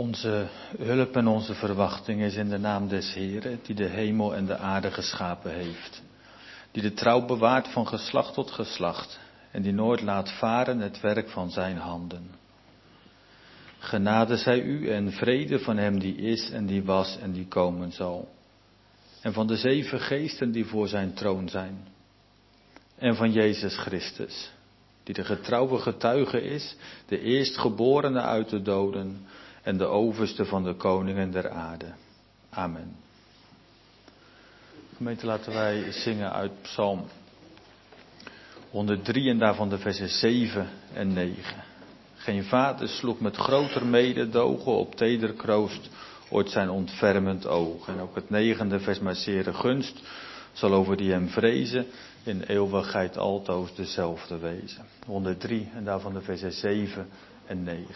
Onze hulp en onze verwachting is in de naam des Heren, die de hemel en de aarde geschapen heeft. Die de trouw bewaart van geslacht tot geslacht en die nooit laat varen het werk van zijn handen. Genade zij u en vrede van hem die is en die was en die komen zal. En van de zeven geesten die voor zijn troon zijn. En van Jezus Christus, die de getrouwe getuige is, de eerstgeborene uit de doden en de overste van de koningen der aarde. Amen. Gemeente, laten wij zingen uit Psalm 103 en daarvan de versen 7 en 9. Geen vader sloeg met groter mededogen op teder kroost ooit zijn ontfermend oog. En ook het negende vers, maar zeer gunst, zal over die hem vrezen in eeuwigheid altoos dezelfde wezen. 103 en daarvan de versen 7 en 9.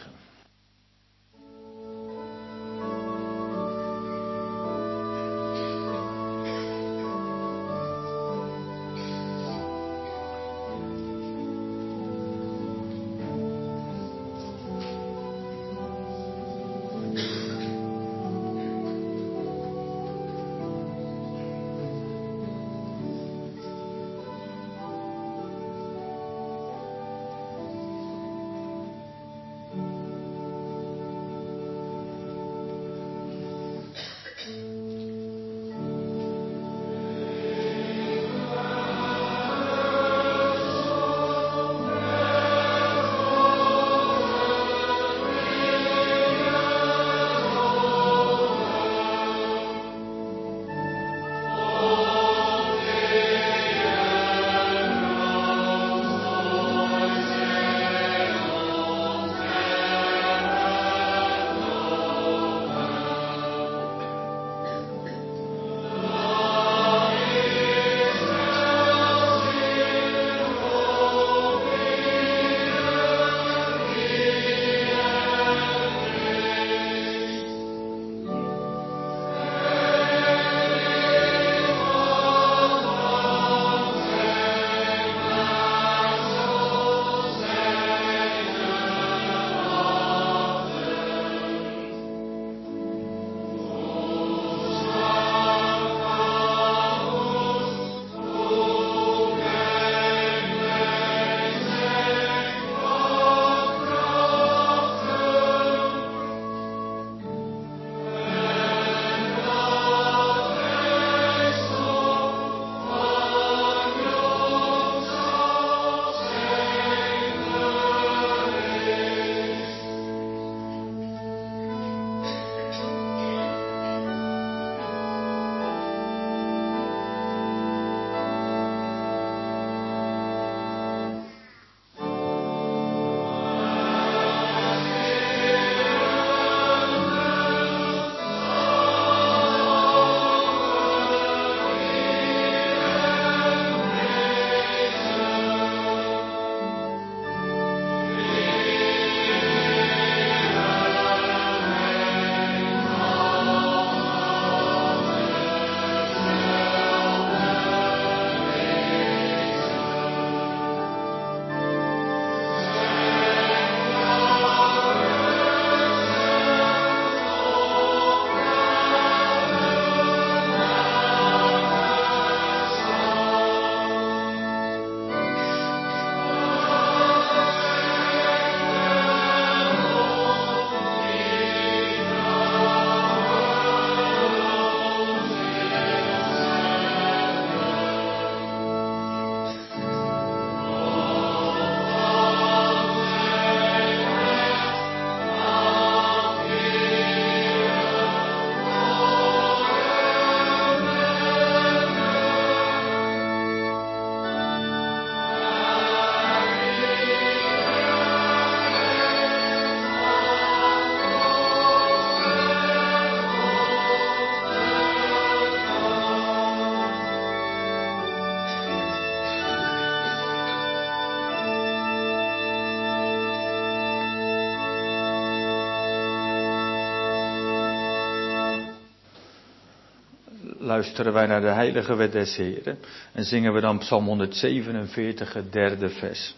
Luisteren wij naar de heilige wet des Heren en zingen we dan Psalm 147, het derde vers.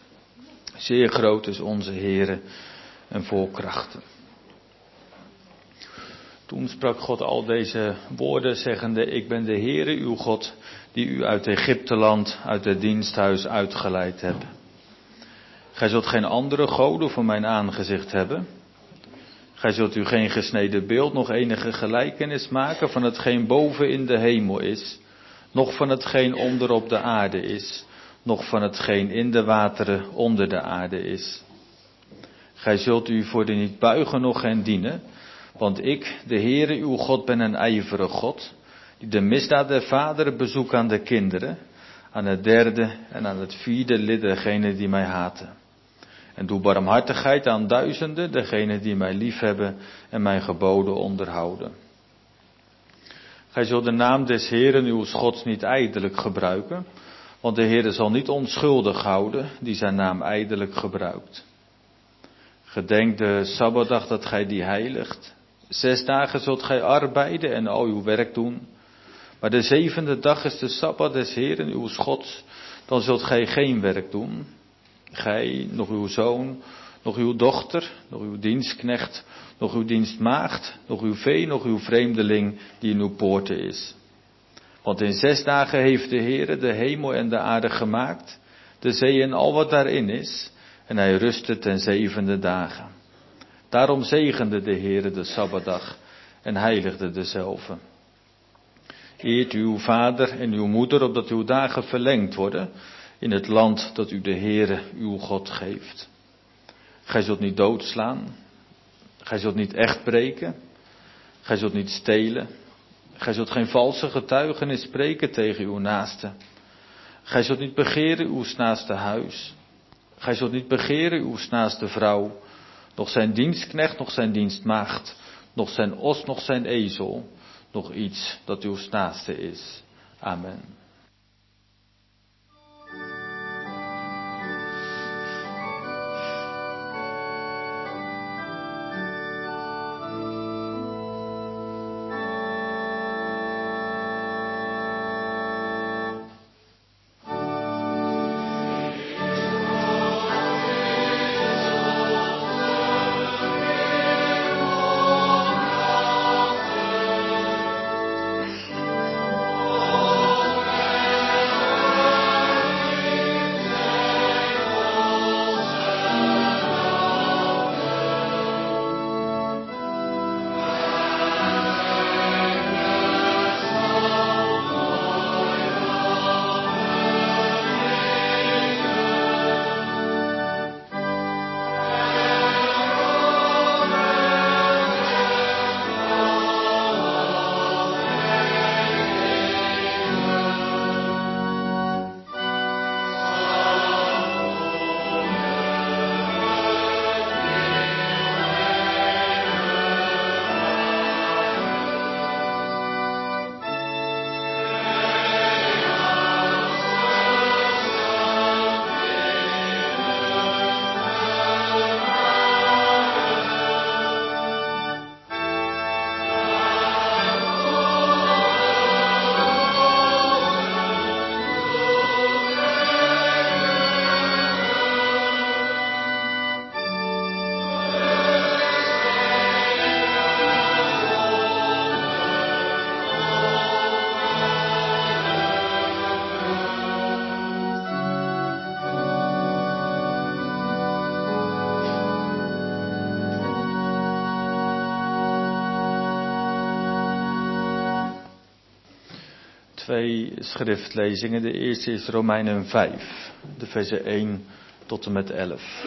Zeer groot is onze Heere en vol krachten. Toen sprak God al deze woorden, zeggende, ik ben de Heere uw God, die u uit Egypteland, uit het diensthuis uitgeleid heb. Gij zult geen andere goden voor mijn aangezicht hebben. Gij zult u geen gesneden beeld, nog enige gelijkenis maken van hetgeen boven in de hemel is, nog van hetgeen onder op de aarde is, nog van hetgeen in de wateren onder de aarde is. Gij zult u voor de niet buigen nog hen dienen, want ik, de Heere uw God, ben een ijvere God, die de misdaad der vaderen bezoekt aan de kinderen, aan het derde en aan het vierde lid degenen die mij haten. En doe barmhartigheid aan duizenden, degenen die mij liefhebben en mijn geboden onderhouden. Gij zult de naam des Heeren uw Gods niet ijdelijk gebruiken, want de Heere zal niet onschuldig houden die zijn naam ijdelijk gebruikt. Gedenk de Sabbatdag dat gij die heiligt. Zes dagen zult gij arbeiden en al uw werk doen. Maar de zevende dag is de Sabbat des Heeren uw Gods. Dan zult gij geen werk doen. Gij, nog uw zoon, nog uw dochter, nog uw dienstknecht, nog uw dienstmaagd, nog uw vee, nog uw vreemdeling die in uw poorten is. Want in zes dagen heeft de Heere de hemel en de aarde gemaakt, de zee en al wat daarin is, en hij rustte ten zevende dagen. Daarom zegende de Heere de Sabbatdag en heiligde dezelfde. Eert uw vader en uw moeder, opdat uw dagen verlengd worden in het land dat u de Heere uw God geeft. Gij zult niet doodslaan, gij zult niet echt breken, gij zult niet stelen, gij zult geen valse getuigenis spreken tegen uw naaste. Gij zult niet begeren uw naaste huis. Gij zult niet begeren uw naaste vrouw, nog zijn dienstknecht, nog zijn dienstmaagd, nog zijn os, nog zijn ezel, nog iets dat uw naaste is. Amen. Schriftlezingen. De eerste is Romeinen 5, de versen 1 tot en met 11.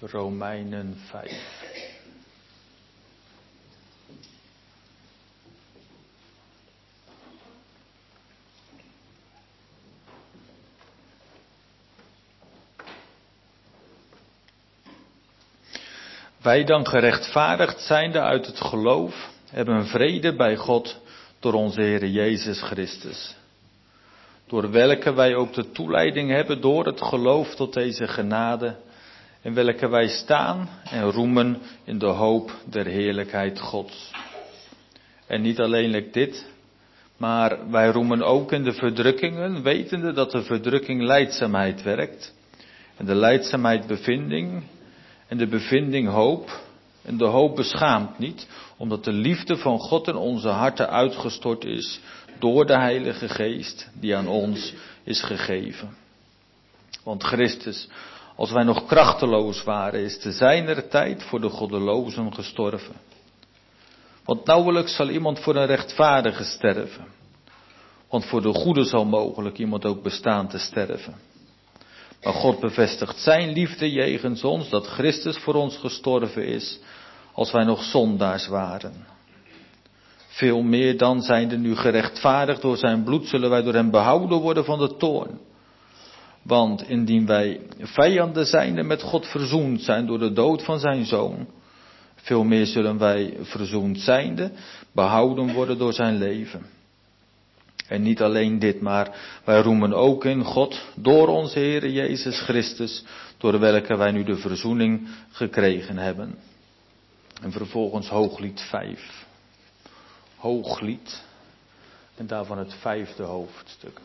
Romeinen 5. Wij dan gerechtvaardigd zijnde uit het geloof, hebben vrede bij God door onze Heer Jezus Christus. Door welke wij ook de toeleiding hebben door het geloof tot deze genade, in welke wij staan en roemen in de hoop der heerlijkheid Gods. En niet alleenlijk dit, maar wij roemen ook in de verdrukkingen, wetende dat de verdrukking leidzaamheid werkt. En de leidzaamheid bevinding, en de bevinding hoop. En de hoop beschaamt niet, omdat de liefde van God in onze harten uitgestort is door de Heilige Geest die aan ons is gegeven. Want Christus, als wij nog krachteloos waren, is te zijner tijd voor de goddelozen gestorven. Want nauwelijks zal iemand voor een rechtvaardige sterven. Want voor de goede zal mogelijk iemand ook bestaan te sterven. Maar God bevestigt zijn liefde jegens ons, dat Christus voor ons gestorven is, als wij nog zondaars waren. Veel meer dan zijnde nu gerechtvaardigd door zijn bloed, zullen wij door hem behouden worden van de toorn. Want indien wij vijanden zijnde met God verzoend zijn door de dood van zijn zoon, veel meer zullen wij verzoend zijnde behouden worden door zijn leven. En niet alleen dit, maar wij roemen ook in God door onze Heer Jezus Christus, door welke wij nu de verzoening gekregen hebben. En vervolgens hooglied 5. Hooglied. En daarvan het vijfde hoofdstuk.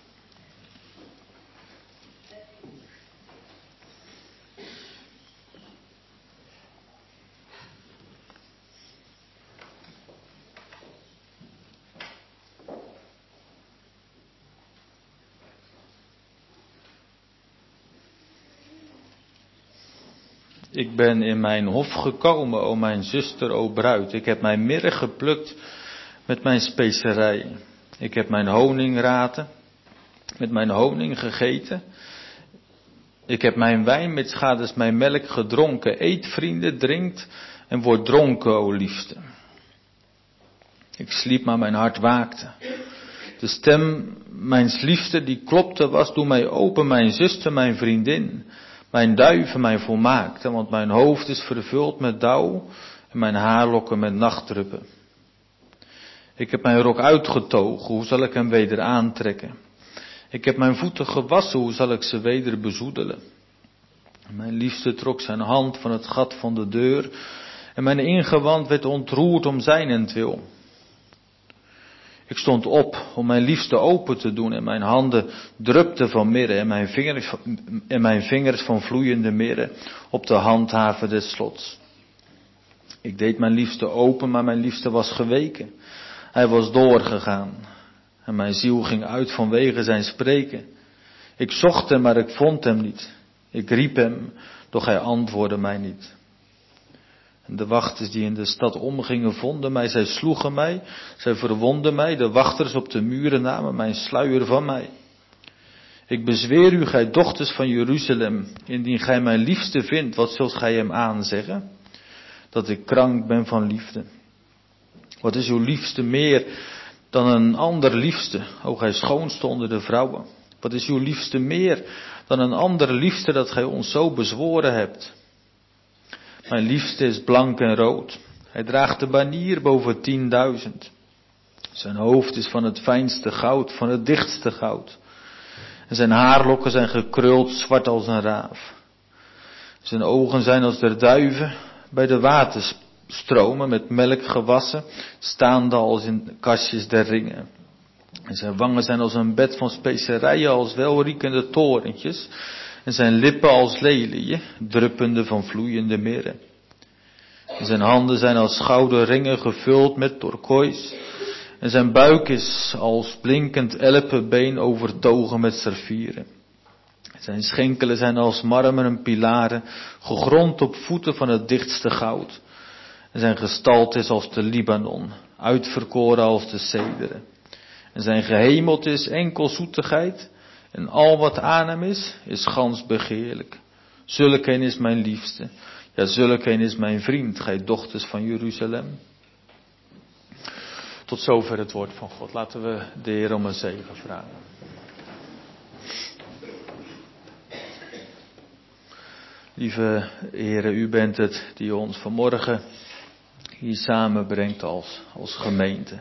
Ik ben in mijn hof gekomen, o mijn zuster, o bruid. Ik heb mijn mirre geplukt met mijn specerij. Ik heb mijn honing raten, met mijn honing gegeten. Ik heb mijn wijn met schades mijn melk gedronken. Eet vrienden, drinkt en word dronken, o liefste. Ik sliep, maar mijn hart waakte. De stem mijns liefste die klopte was, doe mij open, mijn zuster, mijn vriendin. Mijn duiven mij volmaakte, want mijn hoofd is vervuld met dauw en mijn haarlokken met nachtruppen. Ik heb mijn rok uitgetogen, hoe zal ik hem weder aantrekken? Ik heb mijn voeten gewassen, hoe zal ik ze weder bezoedelen? Mijn liefste trok zijn hand van het gat van de deur en mijn ingewand werd ontroerd om zijnentwil. Ik stond op om mijn liefste open te doen en mijn handen drupten van mirre en mijn vingers, en mijn vingers van vloeiende mirre op de handhaven des slots. Ik deed mijn liefste open, maar mijn liefste was geweken. Hij was doorgegaan en mijn ziel ging uit vanwege zijn spreken. Ik zocht hem, maar ik vond hem niet. Ik riep hem, doch hij antwoordde mij niet. De wachters die in de stad omgingen vonden mij, zij sloegen mij, zij verwonden mij, de wachters op de muren namen mijn sluier van mij. Ik bezweer u, gij dochters van Jeruzalem, indien gij mijn liefste vindt, wat zult gij hem aanzeggen? Dat ik krank ben van liefde. Wat is uw liefste meer dan een ander liefste, o gij schoonste onder de vrouwen? Wat is uw liefste meer dan een ander liefste dat gij ons zo bezworen hebt? Mijn liefste is blank en rood. Hij draagt de banier boven tienduizend. Zijn hoofd is van het fijnste goud, van het dichtste goud. En zijn haarlokken zijn gekruld zwart als een raaf. Zijn ogen zijn als der duiven bij de waterstromen met melk gewassen, staande als in kastjes der ringen. En zijn wangen zijn als een bed van specerijen, als welriekende torentjes en zijn lippen als lelieën, druppende van vloeiende mirre. En zijn handen zijn als gouden ringen gevuld met turkoois. En zijn buik is als blinkend elpenbeen overtogen met saffieren. Zijn schenkelen zijn als marmeren pilaren, gegrond op voeten van het dichtste goud. En zijn gestalte is als de Libanon, uitverkoren als de cederen. En zijn gehemeld is enkel zoetigheid, en al wat aan hem is, is gans begeerlijk. Zulke is mijn liefste. Ja, zulke is mijn vriend, gij dochters van Jeruzalem. Tot zover het woord van God. Laten we de Heer om een zegen vragen. Lieve Heere, u bent het die ons vanmorgen hier samenbrengt als, als gemeente.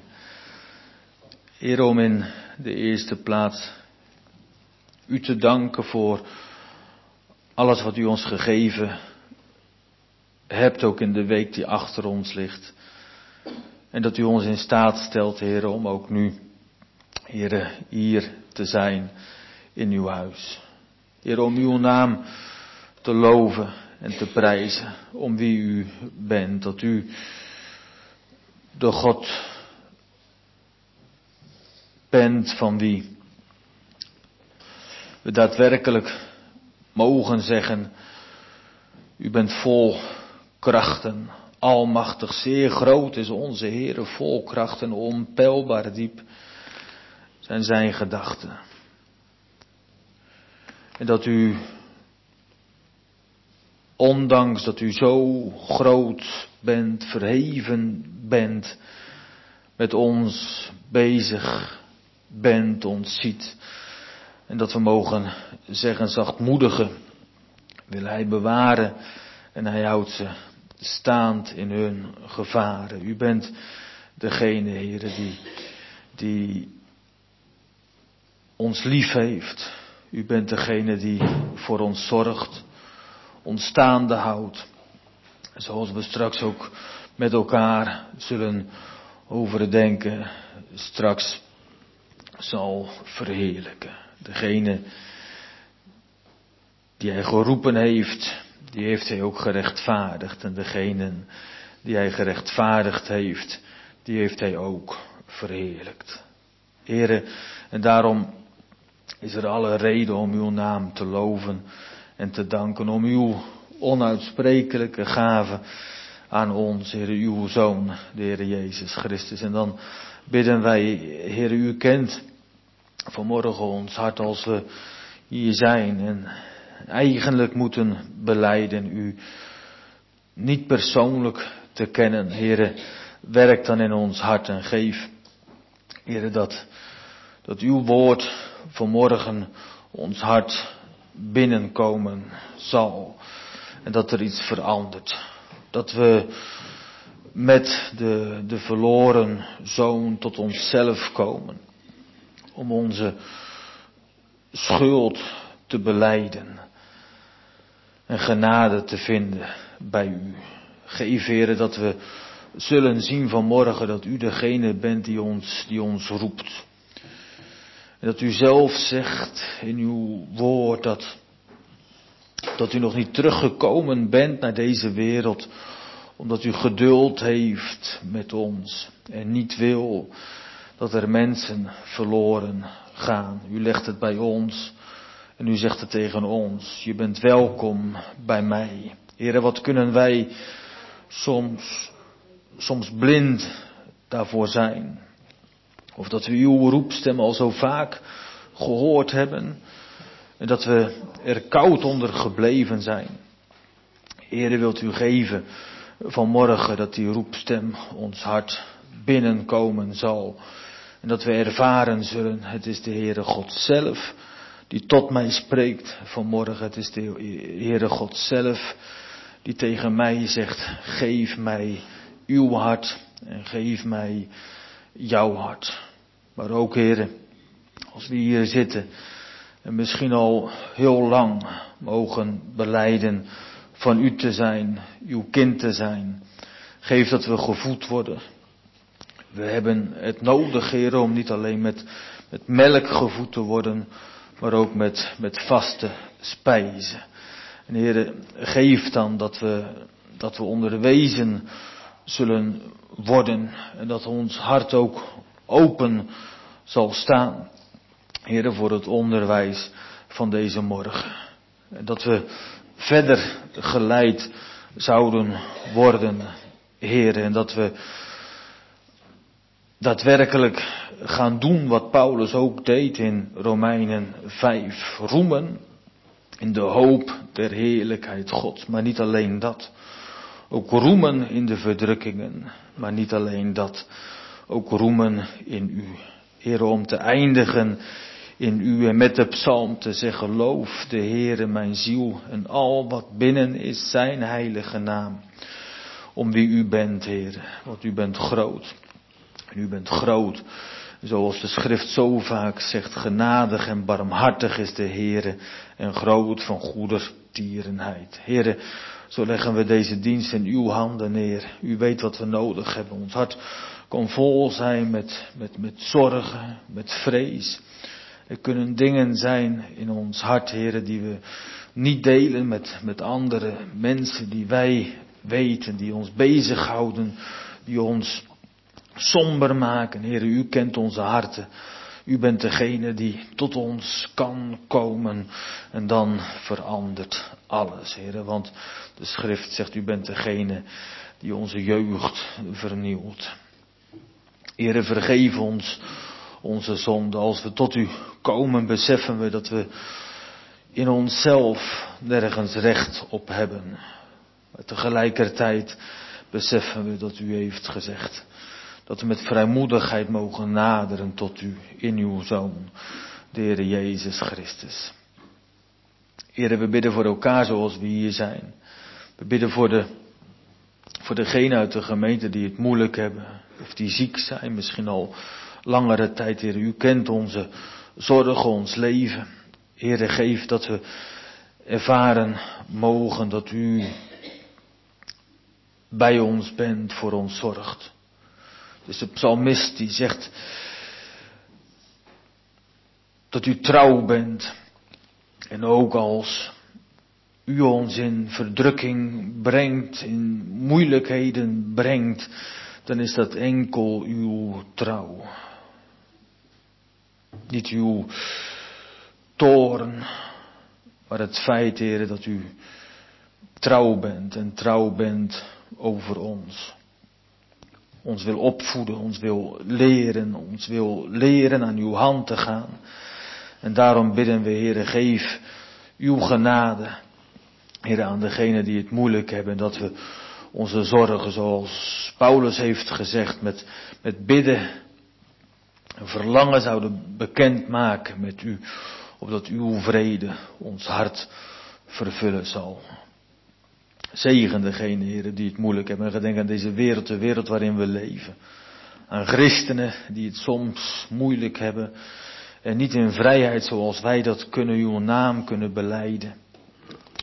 Heer, om in de eerste plaats u te danken voor alles wat u ons gegeven hebt, ook in de week die achter ons ligt. En dat u ons in staat stelt, Heer, om ook nu, Heer, hier te zijn in uw huis. Heer, om uw naam te loven en te prijzen, om wie u bent, dat u de God bent van wie we daadwerkelijk mogen zeggen, u bent vol krachten, almachtig, zeer groot is onze Heere, vol krachten, onpeilbaar diep zijn zijn gedachten. En dat u, ondanks dat u zo groot bent, verheven bent, met ons bezig bent, ons ziet. En dat we mogen zeggen, zachtmoedigen wil hij bewaren en hij houdt ze staand in hun gevaren. U bent degene, heren, die, die ons lief heeft. U bent degene die voor ons zorgt, ons staande houdt. Zoals we straks ook met elkaar zullen overdenken, straks zal verheerlijken. Degene die hij geroepen heeft, die heeft hij ook gerechtvaardigd. En degene die hij gerechtvaardigd heeft, die heeft hij ook verheerlijkt. Heren, en daarom is er alle reden om uw naam te loven en te danken, om uw onuitsprekelijke gave aan ons, Heer, uw Zoon, de Heer Jezus Christus. En dan bidden wij, Heer, u kent vanmorgen ons hart als we hier zijn en eigenlijk moeten beleiden u niet persoonlijk te kennen. Heere, werk dan in ons hart en geef, Heere, dat, dat uw woord vanmorgen ons hart binnenkomen zal. En dat er iets verandert. Dat we met de, de verloren zoon tot onszelf komen. Om onze schuld te beleiden en genade te vinden bij u. Geef, heren, dat we zullen zien vanmorgen dat u degene bent die ons, die ons roept. En dat u zelf zegt in uw woord dat, dat u nog niet teruggekomen bent naar deze wereld, omdat u geduld heeft met ons en niet wil dat er mensen verloren gaan. U legt het bij ons en u zegt het tegen ons, je bent welkom bij mij. Heren, wat kunnen wij soms, soms blind daarvoor zijn? Of dat we uw roepstem al zo vaak gehoord hebben en dat we er koud onder gebleven zijn. Heren, wilt u geven vanmorgen dat die roepstem ons hart binnenkomen zal. En dat we ervaren zullen, het is de Heere God zelf die tot mij spreekt vanmorgen. Het is de Heere God zelf die tegen mij zegt, geef mij uw hart en geef mij jouw hart. Maar ook Heere, als we hier zitten en misschien al heel lang mogen beleiden van u te zijn, uw kind te zijn. Geef dat we gevoed worden. We hebben het nodig, Heer, om niet alleen met, met melk gevoed te worden, maar ook met, met vaste spijzen. En Heer, geef dan dat we, dat we onderwezen zullen worden en dat ons hart ook open zal staan. Heer, voor het onderwijs van deze morgen. En dat we verder geleid zouden worden, Heer, en dat we daadwerkelijk gaan doen wat Paulus ook deed in Romeinen 5. Roemen in de hoop der heerlijkheid Gods. Maar niet alleen dat. Ook roemen in de verdrukkingen. Maar niet alleen dat. Ook roemen in u. Heer, om te eindigen in u en met de psalm te zeggen, loof de Heere mijn ziel en al wat binnen is zijn heilige naam. Om wie u bent, Heer, want u bent groot. En u bent groot. Zoals de schrift zo vaak zegt, genadig en barmhartig is de Heere en groot van goedertierenheid. Heere, zo leggen we deze dienst in uw handen neer. U weet wat we nodig hebben. Ons hart kan vol zijn met, met, met zorgen, met vrees. Er kunnen dingen zijn in ons hart, heren, die we niet delen met, met andere mensen die wij weten, die ons bezighouden, die ons somber maken. Heren, u kent onze harten. U bent degene die tot ons kan komen en dan verandert alles, heren. Want de schrift zegt, u bent degene die onze jeugd vernieuwt. Heren, vergeef ons onze zonde. Als we tot u komen, beseffen we dat we in onszelf nergens recht op hebben. Maar tegelijkertijd beseffen we dat u heeft gezegd dat we met vrijmoedigheid mogen naderen tot u in uw Zoon, de Heer Jezus Christus. Heren, we bidden voor elkaar zoals we hier zijn. We bidden voor de, voor degenen uit de gemeente die het moeilijk hebben, of die ziek zijn, misschien al langere tijd, Heer. U kent onze zorgen, ons leven. Heer, geef dat we ervaren mogen dat u bij ons bent, voor ons zorgt. Dus de psalmist die zegt dat u trouw bent. En ook als u ons in verdrukking brengt, in moeilijkheden brengt, dan is dat enkel uw trouw. Niet uw toren, maar het feit, heren, dat u trouw bent en trouw bent over ons. Ons wil opvoeden, ons wil leren, ons wil leren aan uw hand te gaan. En daarom bidden we, heren, geef uw genade, heren, aan degenen die het moeilijk hebben, dat we onze zorgen, zoals Paulus heeft gezegd, met, met bidden een verlangen zouden bekendmaken met u, opdat uw vrede ons hart vervullen zal. Zegen degene, heren, die het moeilijk hebben. En gedenk aan deze wereld, de wereld waarin we leven. Aan christenen die het soms moeilijk hebben. En niet in vrijheid zoals wij dat kunnen, uw naam kunnen beleiden.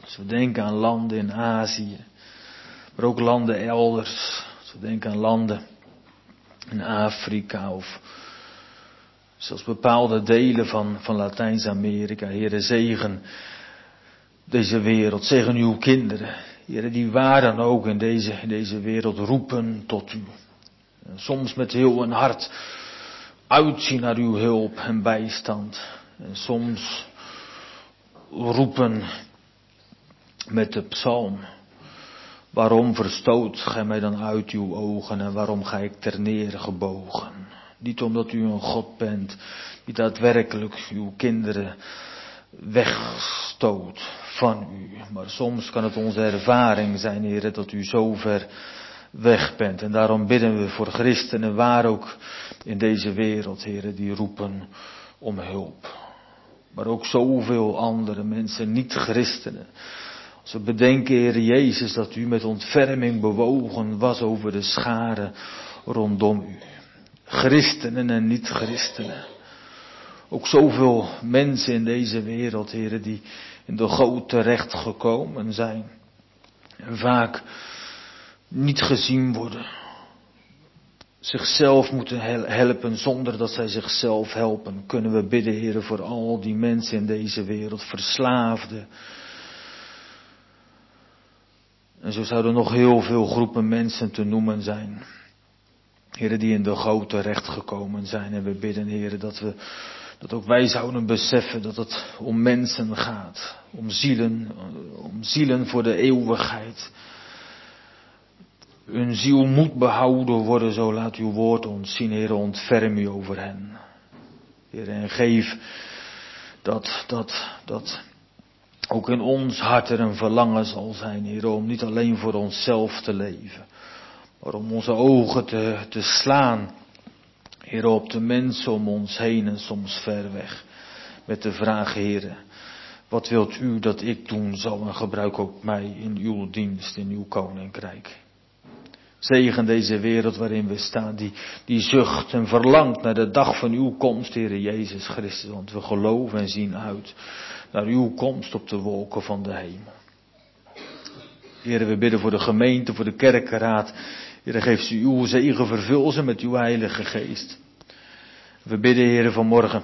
Als we denken aan landen in Azië. Maar ook landen elders. Als we denken aan landen in Afrika of zelfs bepaalde delen van, van Latijns-Amerika. Heren, zegen deze wereld. Zegen uw kinderen. Heren, die waar dan ook in deze, deze wereld roepen tot u. En soms met heel een hart uitzien naar uw hulp en bijstand. En soms roepen met de psalm. Waarom verstoot gij mij dan uit uw ogen en waarom ga ik ter gebogen? Niet omdat u een God bent die daadwerkelijk uw kinderen wegstoot van u. Maar soms kan het onze ervaring zijn, heren, dat u zo ver weg bent. En daarom bidden we voor christenen, waar ook in deze wereld, heren, die roepen om hulp. Maar ook zoveel andere mensen, niet christenen. Als we bedenken, Heer Jezus, dat u met ontferming bewogen was over de scharen rondom u. Christenen en niet-christenen. Ook zoveel mensen in deze wereld, heren, die in de goot terecht gekomen zijn. En vaak niet gezien worden. Zichzelf moeten helpen zonder dat zij zichzelf helpen. Kunnen we bidden, heren, voor al die mensen in deze wereld, verslaafden. En zo zouden nog heel veel groepen mensen te noemen zijn. Heren, die in de goot terecht gekomen zijn. En we bidden, heren, dat we dat ook wij zouden beseffen dat het om mensen gaat. Om zielen, om zielen voor de eeuwigheid. Hun ziel moet behouden worden, zo laat uw woord ons zien, Heer, ontferm u over hen. Heer, en geef dat, dat, dat ook in ons hart er een verlangen zal zijn, Heer, om niet alleen voor onszelf te leven, maar om onze ogen te, te slaan Heer, op de mensen om ons heen en soms ver weg. Met de vraag, Heer, wat wilt u dat ik doen zal en gebruik ook mij in uw dienst, in uw koninkrijk. Zegen deze wereld waarin we staan, die, die zucht en verlangt naar de dag van uw komst, Heer Jezus Christus. Want we geloven en zien uit naar uw komst op de wolken van de hemel. Heer, we bidden voor de gemeente, voor de kerkenraad. Heer, geef ze uw zegen, vervul ze met uw heilige geest. We bidden, Heer, vanmorgen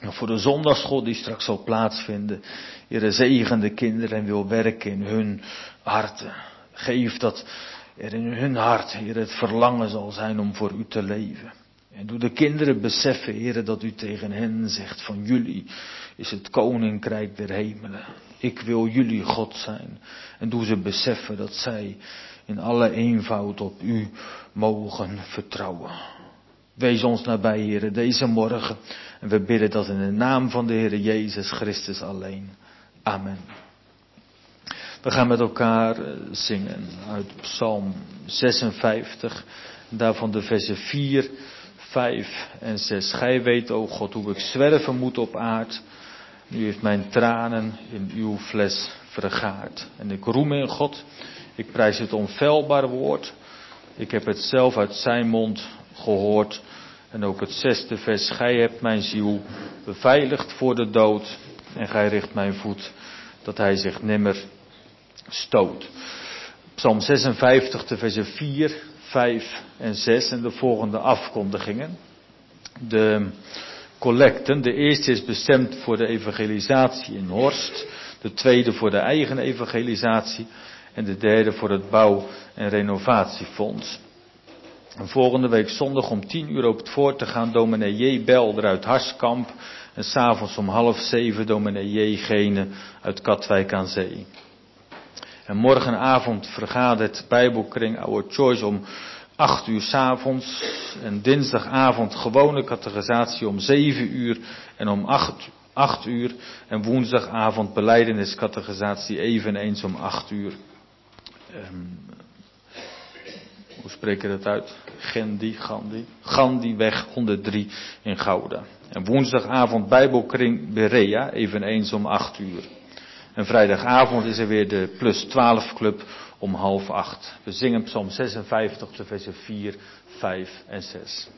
voor de zondagschool die straks zal plaatsvinden. Heer, zegen de kinderen en wil werken in hun harten. Geef dat er in hun hart, Heer, het verlangen zal zijn om voor u te leven. En doe de kinderen beseffen, Heer, dat u tegen hen zegt van jullie is het koninkrijk der hemelen. Ik wil jullie God zijn. En doe ze beseffen dat zij in alle eenvoud op u mogen vertrouwen. Wees ons nabij, Heer, deze morgen. En we bidden dat in de naam van de Heer Jezus Christus alleen. Amen. We gaan met elkaar eh, zingen uit Psalm 56, daarvan de versen 4, 5 en 6. Gij weet, o God, hoe ik zwerven moet op aard. Nu heeft mijn tranen in uw fles vergaard. En ik roem in God, ik prijs het onfeilbaar woord. Ik heb het zelf uit zijn mond gehoord. En ook het zesde vers, gij hebt mijn ziel beveiligd voor de dood. En gij richt mijn voet, dat hij zich nimmer stoot. Psalm 56, de versen 4, 5 en 6 en de volgende afkondigingen. De collecten, de eerste is bestemd voor de evangelisatie in Horst, de tweede voor de eigen evangelisatie en de derde voor het bouw- en renovatiefonds. En volgende week zondag om tien uur op het voort te gaan dominee J. Belder uit Harskamp en s'avonds om half zeven dominee J. Gene uit Katwijk aan Zee. En morgenavond vergadert Bijbelkring Our Choice om acht uur s'avonds. En dinsdagavond gewone categorisatie om zeven uur en om acht, uur. En woensdagavond beleideniscategorisatie eveneens om acht uur. Um, hoe spreek je dat uit? Gandhi, Gandhi. Gandhiweg 103 in Gouda. En woensdagavond Bijbelkring Berea, eveneens om acht uur. En vrijdagavond is er weer de plus 12 club om half acht. We zingen Psalm 56, de versen 4, 5 en 6.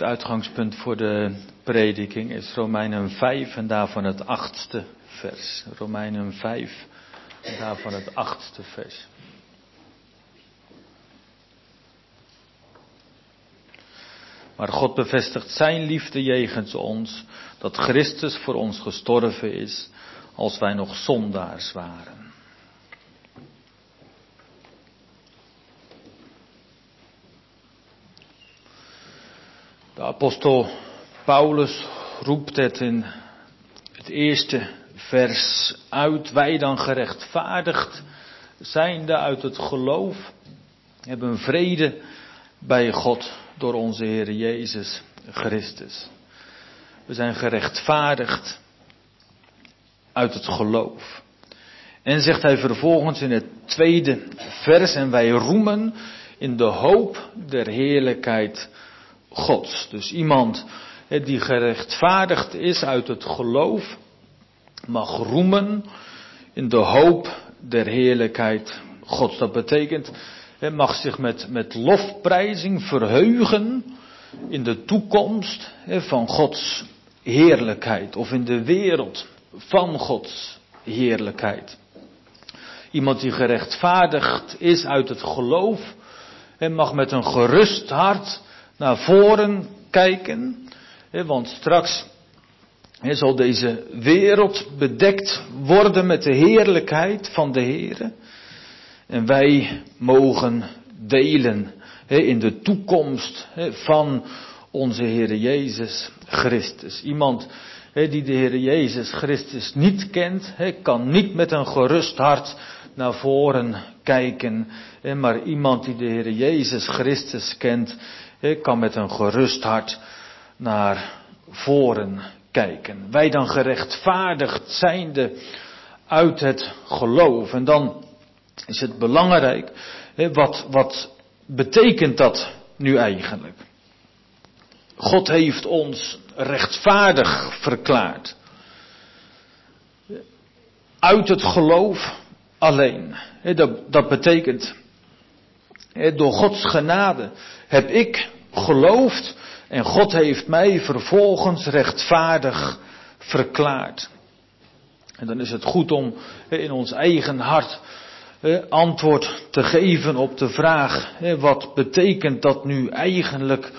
Het uitgangspunt voor de prediking is Romeinen 5 en daarvan het achtste vers. Romeinen 5 en daarvan het achtste vers. Maar God bevestigt zijn liefde jegens ons, dat Christus voor ons gestorven is, als wij nog zondaars waren. Apostel Paulus roept het in het eerste vers uit. Wij dan gerechtvaardigd zijnde uit het geloof hebben vrede bij God door onze Heer Jezus Christus. We zijn gerechtvaardigd uit het geloof. En zegt hij vervolgens in het tweede vers, en wij roemen in de hoop der heerlijkheid Gods. Dus iemand die gerechtvaardigd is uit het geloof, mag roemen in de hoop der heerlijkheid Gods. Dat betekent, hij mag zich met, met lofprijzing verheugen in de toekomst van Gods heerlijkheid of in de wereld van Gods heerlijkheid. Iemand die gerechtvaardigd is uit het geloof en mag met een gerust hart naar voren kijken. Want straks zal deze wereld bedekt worden met de heerlijkheid van de Heer. En wij mogen delen in de toekomst van onze Heer Jezus Christus. Iemand die de Heer Jezus Christus niet kent, kan niet met een gerust hart naar voren kijken. Maar iemand die de Heer Jezus Christus kent, kan met een gerust hart naar voren kijken. Wij dan gerechtvaardigd zijnde uit het geloof. En dan is het belangrijk, wat, wat betekent dat nu eigenlijk? God heeft ons rechtvaardig verklaard. Uit het geloof alleen. Dat, dat betekent, door Gods genade heb ik geloofd en God heeft mij vervolgens rechtvaardig verklaard. En dan is het goed om in ons eigen hart antwoord te geven op de vraag, wat betekent dat nu eigenlijk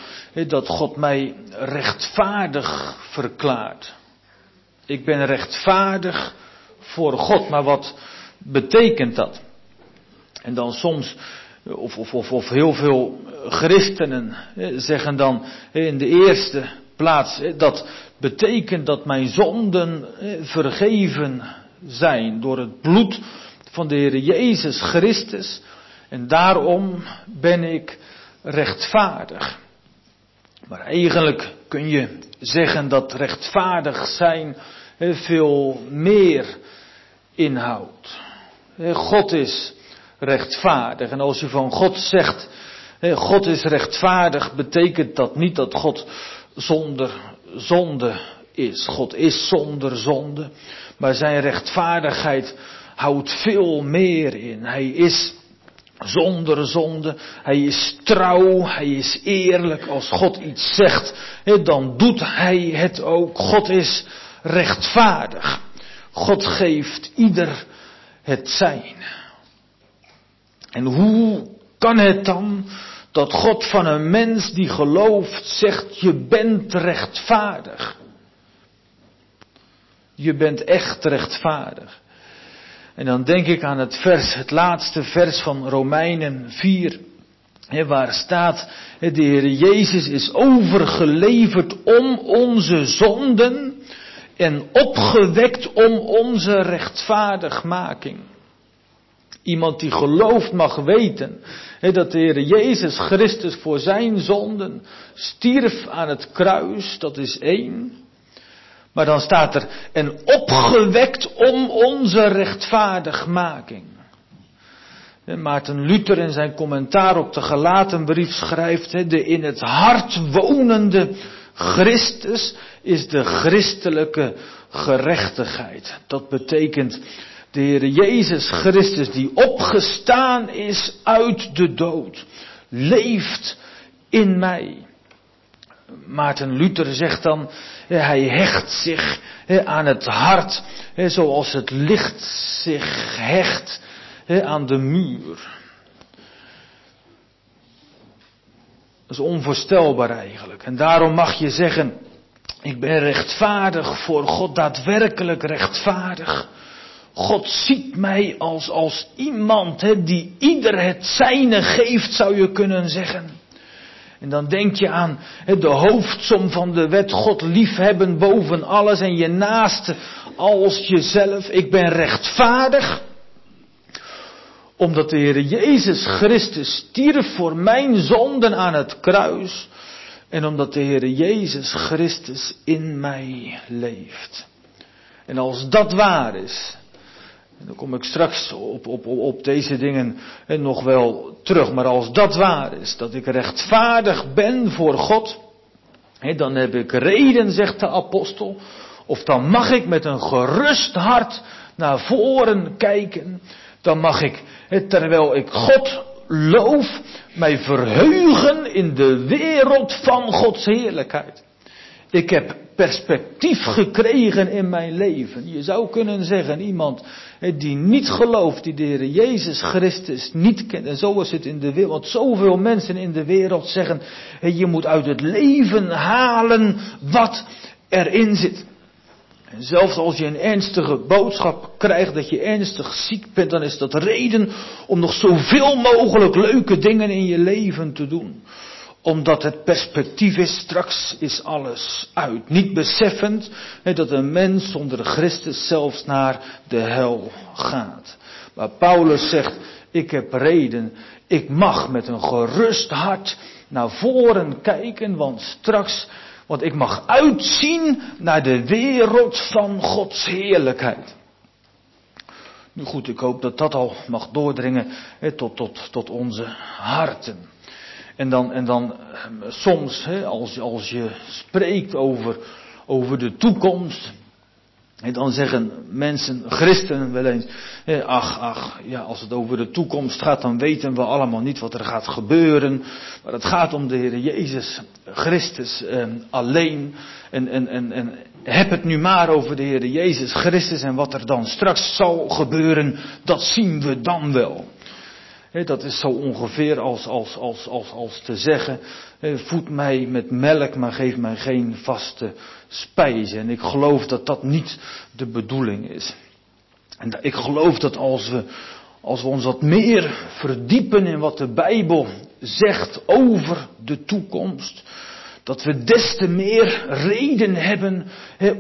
dat God mij rechtvaardig verklaart? Ik ben rechtvaardig voor God, maar wat betekent dat? En dan soms, of, of, of, of heel veel christenen zeggen dan in de eerste plaats, dat betekent dat mijn zonden vergeven zijn door het bloed van de Heer Jezus Christus. En daarom ben ik rechtvaardig. Maar eigenlijk kun je zeggen dat rechtvaardig zijn veel meer inhoudt. God is rechtvaardig. En als je van God zegt, God is rechtvaardig, betekent dat niet dat God zonder zonde is. God is zonder zonde, maar zijn rechtvaardigheid houdt veel meer in. Hij is zonder zonde, hij is trouw, hij is eerlijk. Als God iets zegt, dan doet hij het ook. God is rechtvaardig. God geeft ieder het zijn. En hoe kan het dan dat God van een mens die gelooft zegt, je bent rechtvaardig. Je bent echt rechtvaardig. En dan denk ik aan het vers, het laatste vers van Romeinen 4, waar staat, de Heer Jezus is overgeleverd om onze zonden en opgewekt om onze rechtvaardigmaking. Iemand die gelooft mag weten dat de Heer Jezus Christus voor zijn zonden stierf aan het kruis, dat is één. Maar dan staat er, en opgewekt om onze rechtvaardigmaking. Maarten Luther in zijn commentaar op de gelaten brief schrijft, de in het hart wonende Christus is de christelijke gerechtigheid. Dat betekent de Heer Jezus Christus die opgestaan is uit de dood, leeft in mij. Maarten Luther zegt dan, hij hecht zich aan het hart, zoals het licht zich hecht aan de muur. Dat is onvoorstelbaar eigenlijk. En daarom mag je zeggen, ik ben rechtvaardig voor God, daadwerkelijk rechtvaardig. God ziet mij als, als iemand hè, die ieder het zijne geeft, zou je kunnen zeggen. En dan denk je aan hè, de hoofdsom van de wet, God liefhebben boven alles en je naaste als jezelf. Ik ben rechtvaardig, omdat de Heer Jezus Christus stierf voor mijn zonden aan het kruis. En omdat de Heer Jezus Christus in mij leeft. En als dat waar is, dan kom ik straks op, op, op deze dingen nog wel terug. Maar als dat waar is, dat ik rechtvaardig ben voor God, dan heb ik reden, zegt de apostel. Of dan mag ik met een gerust hart naar voren kijken. Dan mag ik, terwijl ik God loof, mij verheugen in de wereld van Gods heerlijkheid. Ik heb perspectief gekregen in mijn leven. Je zou kunnen zeggen, iemand die niet gelooft, die de Heer Jezus Christus niet kent. En zo is het in de wereld. Want zoveel mensen in de wereld zeggen, je moet uit het leven halen wat erin zit. En zelfs als je een ernstige boodschap krijgt dat je ernstig ziek bent, dan is dat reden om nog zoveel mogelijk leuke dingen in je leven te doen omdat het perspectief is, straks is alles uit. Niet beseffend dat een mens zonder Christus zelfs naar de hel gaat. Maar Paulus zegt, ik heb reden, ik mag met een gerust hart naar voren kijken, want straks, want ik mag uitzien naar de wereld van Gods heerlijkheid. Nu goed, ik hoop dat dat al mag doordringen tot, tot, tot onze harten. En dan, en dan ehm, soms, hè, als, als je spreekt over, over de toekomst, en dan zeggen mensen, christenen wel eens, ach, ach, ja, als het over de toekomst gaat, dan weten we allemaal niet wat er gaat gebeuren. Maar het gaat om de Heer Jezus Christus eh, alleen. En, en, en, en heb het nu maar over de Heer Jezus Christus en wat er dan straks zal gebeuren, dat zien we dan wel dat is zo ongeveer als, als, als, als, als te zeggen, voed mij met melk, maar geef mij geen vaste spijze. En ik geloof dat dat niet de bedoeling is. En ik geloof dat als we, als we ons wat meer verdiepen in wat de Bijbel zegt over de toekomst, dat we des te meer reden hebben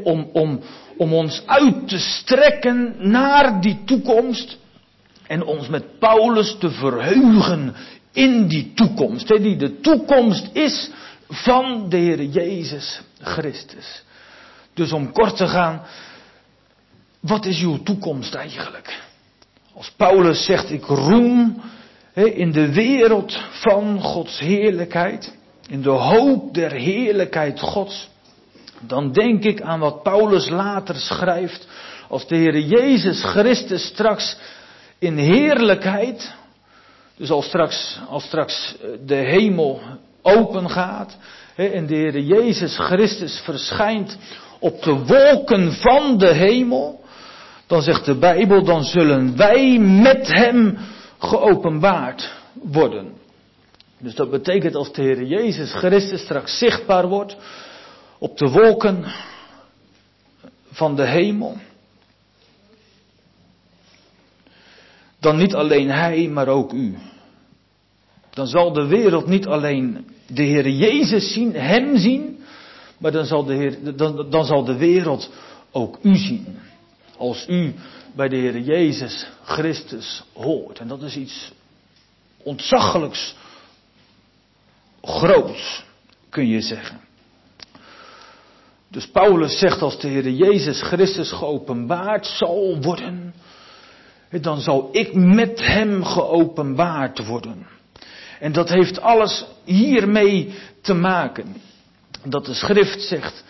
om, om, om ons uit te strekken naar die toekomst en ons met Paulus te verheugen in die toekomst. die de toekomst is van de Heer Jezus Christus. Dus om kort te gaan, wat is uw toekomst eigenlijk? Als Paulus zegt, ik roem in de wereld van Gods heerlijkheid, in de hoop der heerlijkheid Gods, dan denk ik aan wat Paulus later schrijft, als de Heer Jezus Christus straks in heerlijkheid. Dus als straks, als straks eh, de hemel open gaat en de Heer Jezus Christus verschijnt op de wolken van de hemel, dan zegt de Bijbel, dan zullen wij met Hem geopenbaard worden. Dus dat betekent als de Heer Jezus Christus straks zichtbaar wordt op de wolken van de hemel, dan niet alleen hij, maar ook u. Dan zal de wereld niet alleen de Heer Jezus zien, hem zien, maar dan zal de, Heer, dan, dan zal de wereld ook u zien. Als u bij de Heer Jezus Christus hoort. En dat is iets ontzaglijks groots, kun je zeggen. Dus Paulus zegt als de Heer Jezus Christus geopenbaard zal worden, dan zal ik met hem geopenbaard worden. En dat heeft alles hiermee te maken. Dat de schrift zegt,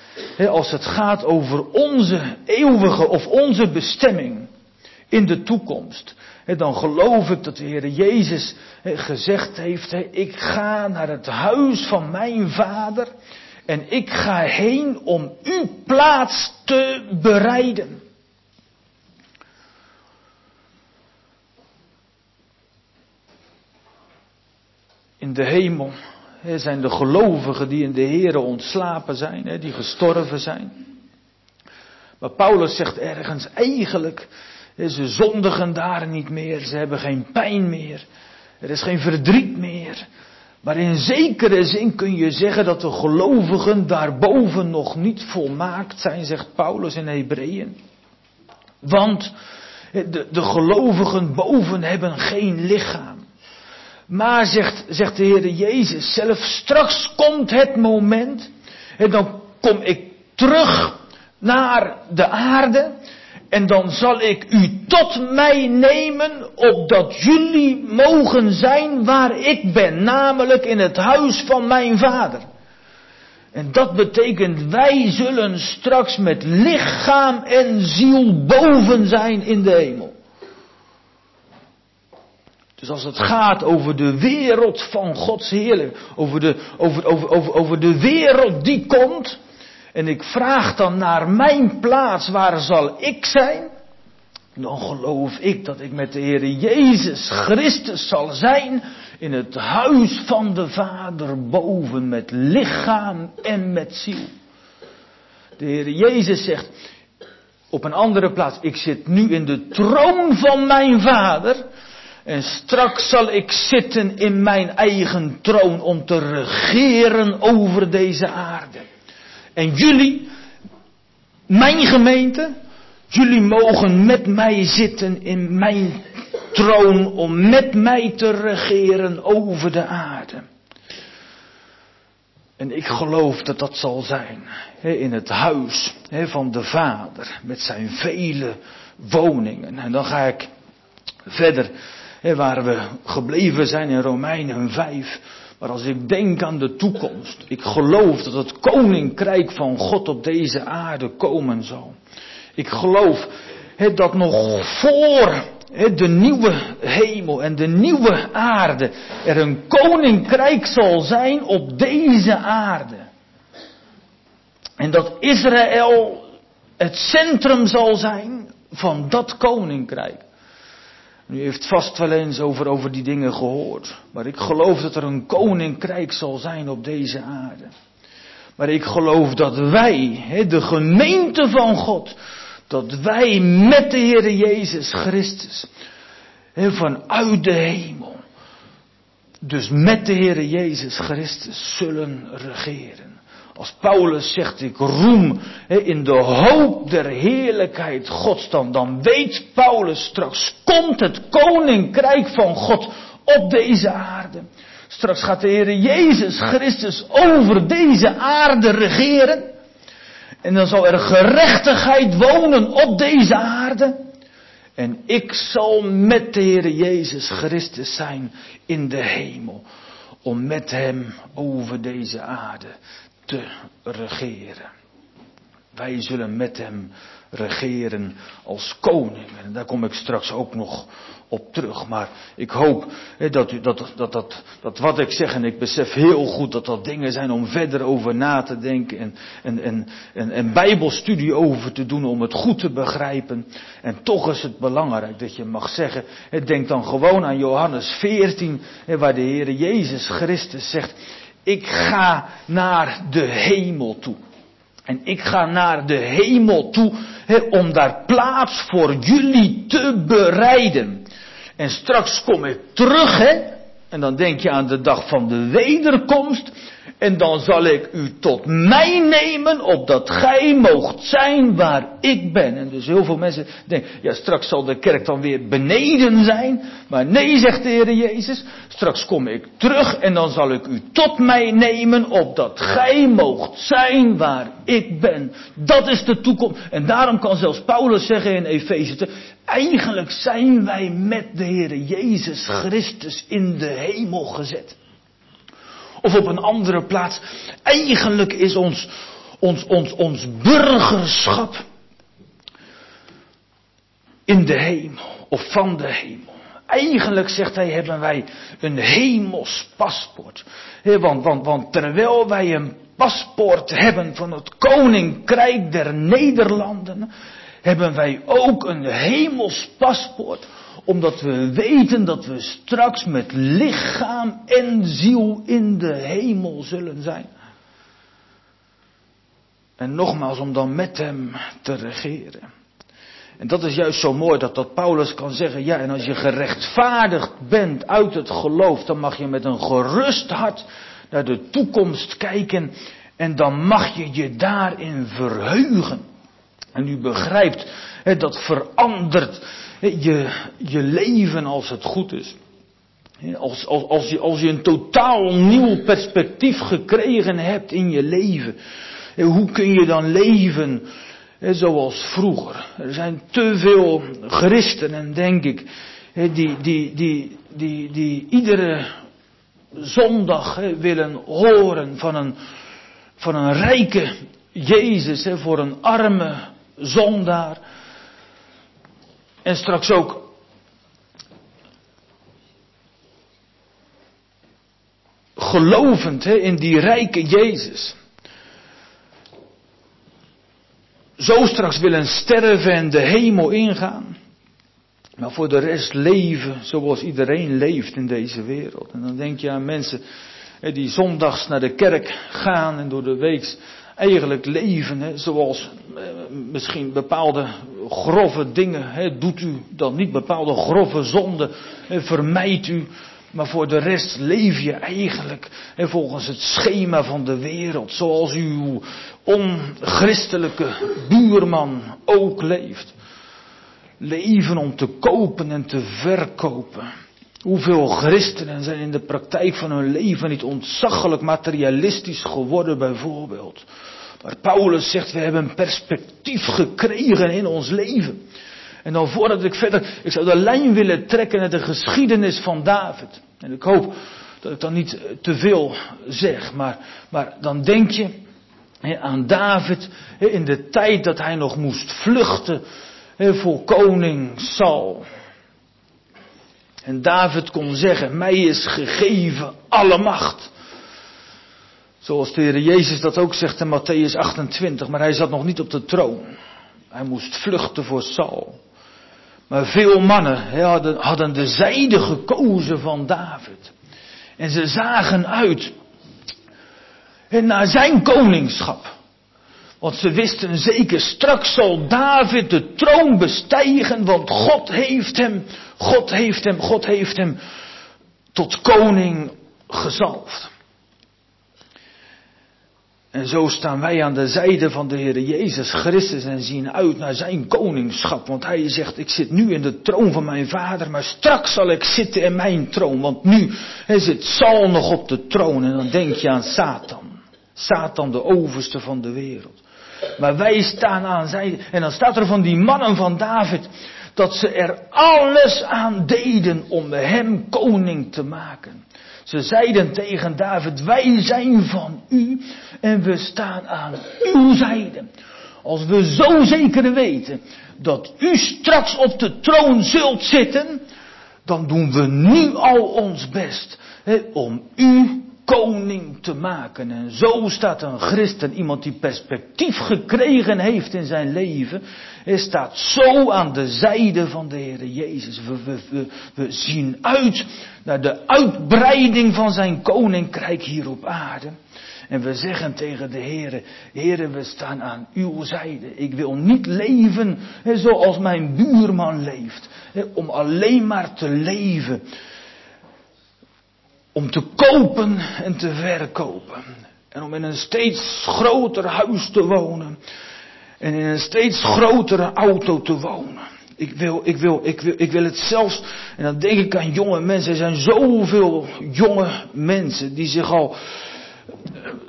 als het gaat over onze eeuwige of onze bestemming in de toekomst, dan geloof ik dat de Heer Jezus gezegd heeft, ik ga naar het huis van mijn vader En ik ga heen om uw plaats te bereiden. In de hemel zijn de gelovigen die in de Here ontslapen zijn, die gestorven zijn. Maar Paulus zegt ergens eigenlijk, ze zondigen daar niet meer, ze hebben geen pijn meer, er is geen verdriet meer. Maar in zekere zin kun je zeggen dat de gelovigen daarboven nog niet volmaakt zijn, zegt Paulus in Hebreeën. Want de, de gelovigen boven hebben geen lichaam. Maar zegt, zegt de Heer Jezus zelf, straks komt het moment en dan kom ik terug naar de aarde en dan zal ik u tot mij nemen, opdat jullie mogen zijn waar ik ben, namelijk in het huis van mijn vader. En dat betekent, wij zullen straks met lichaam en ziel boven zijn in de hemel. Dus als het gaat over de wereld van Gods heerlijk, over de, over, over, over, over de wereld die komt, en ik vraag dan naar mijn plaats, waar zal ik zijn? Dan geloof ik dat ik met de Heer Jezus Christus zal zijn in het huis van de Vader boven met lichaam en met ziel. De Heer Jezus zegt op een andere plaats, ik zit nu in de troon van mijn Vader en straks zal ik zitten in mijn eigen troon om te regeren over deze aarde. En jullie, mijn gemeente, jullie mogen met mij zitten in mijn troon om met mij te regeren over de aarde. En ik geloof dat dat zal zijn in het huis van de Vader met zijn vele woningen. En dan ga ik verder waar we gebleven zijn in Romeinen 5. Maar als ik denk aan de toekomst, ik geloof dat het koninkrijk van God op deze aarde komen zal. Ik geloof dat nog voor de nieuwe hemel en de nieuwe aarde er een koninkrijk zal zijn op deze aarde. En dat Israël het centrum zal zijn van dat koninkrijk. U heeft vast wel eens over, over die dingen gehoord. Maar ik geloof dat er een koninkrijk zal zijn op deze aarde. Maar ik geloof dat wij, de gemeente van God, dat wij met de Heer Jezus Christus, vanuit de hemel, dus met de Heer Jezus Christus zullen regeren. Als Paulus zegt, ik roem in de hoop der heerlijkheid Gods, dan, dan weet Paulus straks komt het koninkrijk van God op deze aarde. Straks gaat de Heer Jezus Christus over deze aarde regeren. En dan zal er gerechtigheid wonen op deze aarde. En ik zal met de Heer Jezus Christus zijn in de hemel. Om met Hem over deze aarde te regeren. Wij zullen met hem regeren als koning. En daar kom ik straks ook nog op terug. Maar ik hoop dat, dat, dat, dat, dat wat ik zeg, en ik besef heel goed dat dat dingen zijn om verder over na te denken en, en, en, en, en bijbelstudie over te doen om het goed te begrijpen. En toch is het belangrijk dat je mag zeggen, denk dan gewoon aan Johannes 14, waar de Heer Jezus Christus zegt, ik ga naar de hemel toe. En ik ga naar de hemel toe om daar plaats voor jullie te bereiden. En straks kom ik terug, hè? En dan denk je aan de dag van de wederkomst. En dan zal ik u tot mij nemen, opdat gij moogt zijn waar ik ben. En dus heel veel mensen denken, ja straks zal de kerk dan weer beneden zijn. Maar nee, zegt de Heer Jezus, straks kom ik terug en dan zal ik u tot mij nemen, opdat gij moogt zijn waar ik ben. Dat is de toekomst. En daarom kan zelfs Paulus zeggen in Efeze, eigenlijk zijn wij met de Heer Jezus Christus in de hemel gezet. Of op een andere plaats. Eigenlijk is ons, ons, ons, ons burgerschap in de hemel of van de hemel. Eigenlijk, zegt hij, hebben wij een hemels paspoort. want, want, want terwijl wij een paspoort hebben van het Koninkrijk der Nederlanden, hebben wij ook een hemels paspoort, omdat we weten dat we straks met lichaam en ziel in de hemel zullen zijn. En nogmaals, om dan met hem te regeren. En dat is juist zo mooi dat, dat Paulus kan zeggen, ja, en als je gerechtvaardigd bent uit het geloof, dan mag je met een gerust hart naar de toekomst kijken en dan mag je je daarin verheugen. En u begrijpt, hè, dat verandert je, je leven als het goed is. Als, als, als, je, als je een totaal nieuw perspectief gekregen hebt in je leven. Hoe kun je dan leven zoals vroeger? Er zijn te veel christenen, denk ik, die, die, die, die, die iedere zondag willen horen van een, van een rijke Jezus voor een arme zondaar. En straks ook gelovend in die rijke Jezus. Zo straks willen sterven en de hemel ingaan. Maar voor de rest leven zoals iedereen leeft in deze wereld. En dan denk je aan mensen die zondags naar de kerk gaan en door de week eigenlijk leven hè, zoals eh, misschien bepaalde grove dingen. Doet u dan niet bepaalde grove zonden, hè, vermijdt u. Maar voor de rest leef je eigenlijk volgens het schema van de wereld. Zoals uw onchristelijke buurman ook leeft. Leven om te kopen en te verkopen. Hoeveel christenen zijn in de praktijk van hun leven niet ontzaglijk materialistisch geworden bijvoorbeeld. Maar Paulus zegt, we hebben een perspectief gekregen in ons leven. En dan voordat ik verder, ik zou de lijn willen trekken naar de geschiedenis van David. En ik hoop dat ik dan niet te veel zeg, maar, maar dan denk je aan David in de tijd dat hij nog moest vluchten voor koning Saul. En David kon zeggen, mij is gegeven alle macht. Zoals de Heer Jezus dat ook zegt in Matthäus 28, maar hij zat nog niet op de troon. Hij moest vluchten voor Saul. Maar veel mannen hadden, hadden de zijde gekozen van David. En ze zagen uit naar zijn koningschap. Want ze wisten zeker, straks zal David de troon bestijgen, want God heeft hem, God heeft hem, God heeft hem tot koning gezalfd. En zo staan wij aan de zijde van de Heer Jezus Christus en zien uit naar zijn koningschap. Want hij zegt, ik zit nu in de troon van mijn vader, maar straks zal ik zitten in mijn troon. Want nu zit Saul nog op de troon en dan denk je aan Satan. Satan de overste van de wereld. Maar wij staan aan zij. En dan staat er van die mannen van David. Dat ze er alles aan deden om hem koning te maken. Ze zeiden tegen David, wij zijn van u en we staan aan uw zijde. Als we zo zeker weten dat u straks op de troon zult zitten, dan doen we nu al ons best om u koning te maken. En zo staat een christen, iemand die perspectief gekregen heeft in zijn leven, staat zo aan de zijde van de Heer Jezus. We, we, we, we zien uit naar de uitbreiding van zijn koninkrijk hier op aarde. En we zeggen tegen de Heer, Heer, we staan aan uw zijde. Ik wil niet leven hè, zoals mijn buurman leeft. Hè, om alleen maar te leven om te kopen en te verkopen. En om in een steeds groter huis te wonen. En in een steeds grotere auto te wonen. Ik wil, ik wil, ik wil, ik wil het zelfs, en dan denk ik aan jonge mensen. Er zijn zoveel jonge mensen die zich al,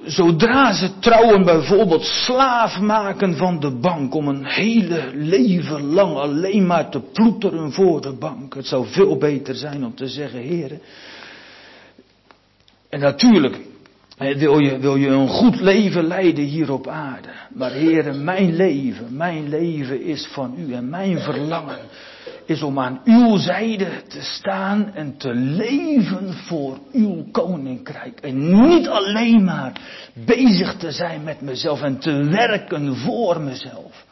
zodra ze trouwen bijvoorbeeld, slaaf maken van de bank. Om een hele leven lang alleen maar te ploeteren voor de bank. Het zou veel beter zijn om te zeggen, heren, en natuurlijk wil je, wil je een goed leven leiden hier op aarde. Maar heren, mijn leven, mijn leven is van u en mijn verlangen is om aan uw zijde te staan en te leven voor uw koninkrijk. En niet alleen maar bezig te zijn met mezelf en te werken voor mezelf.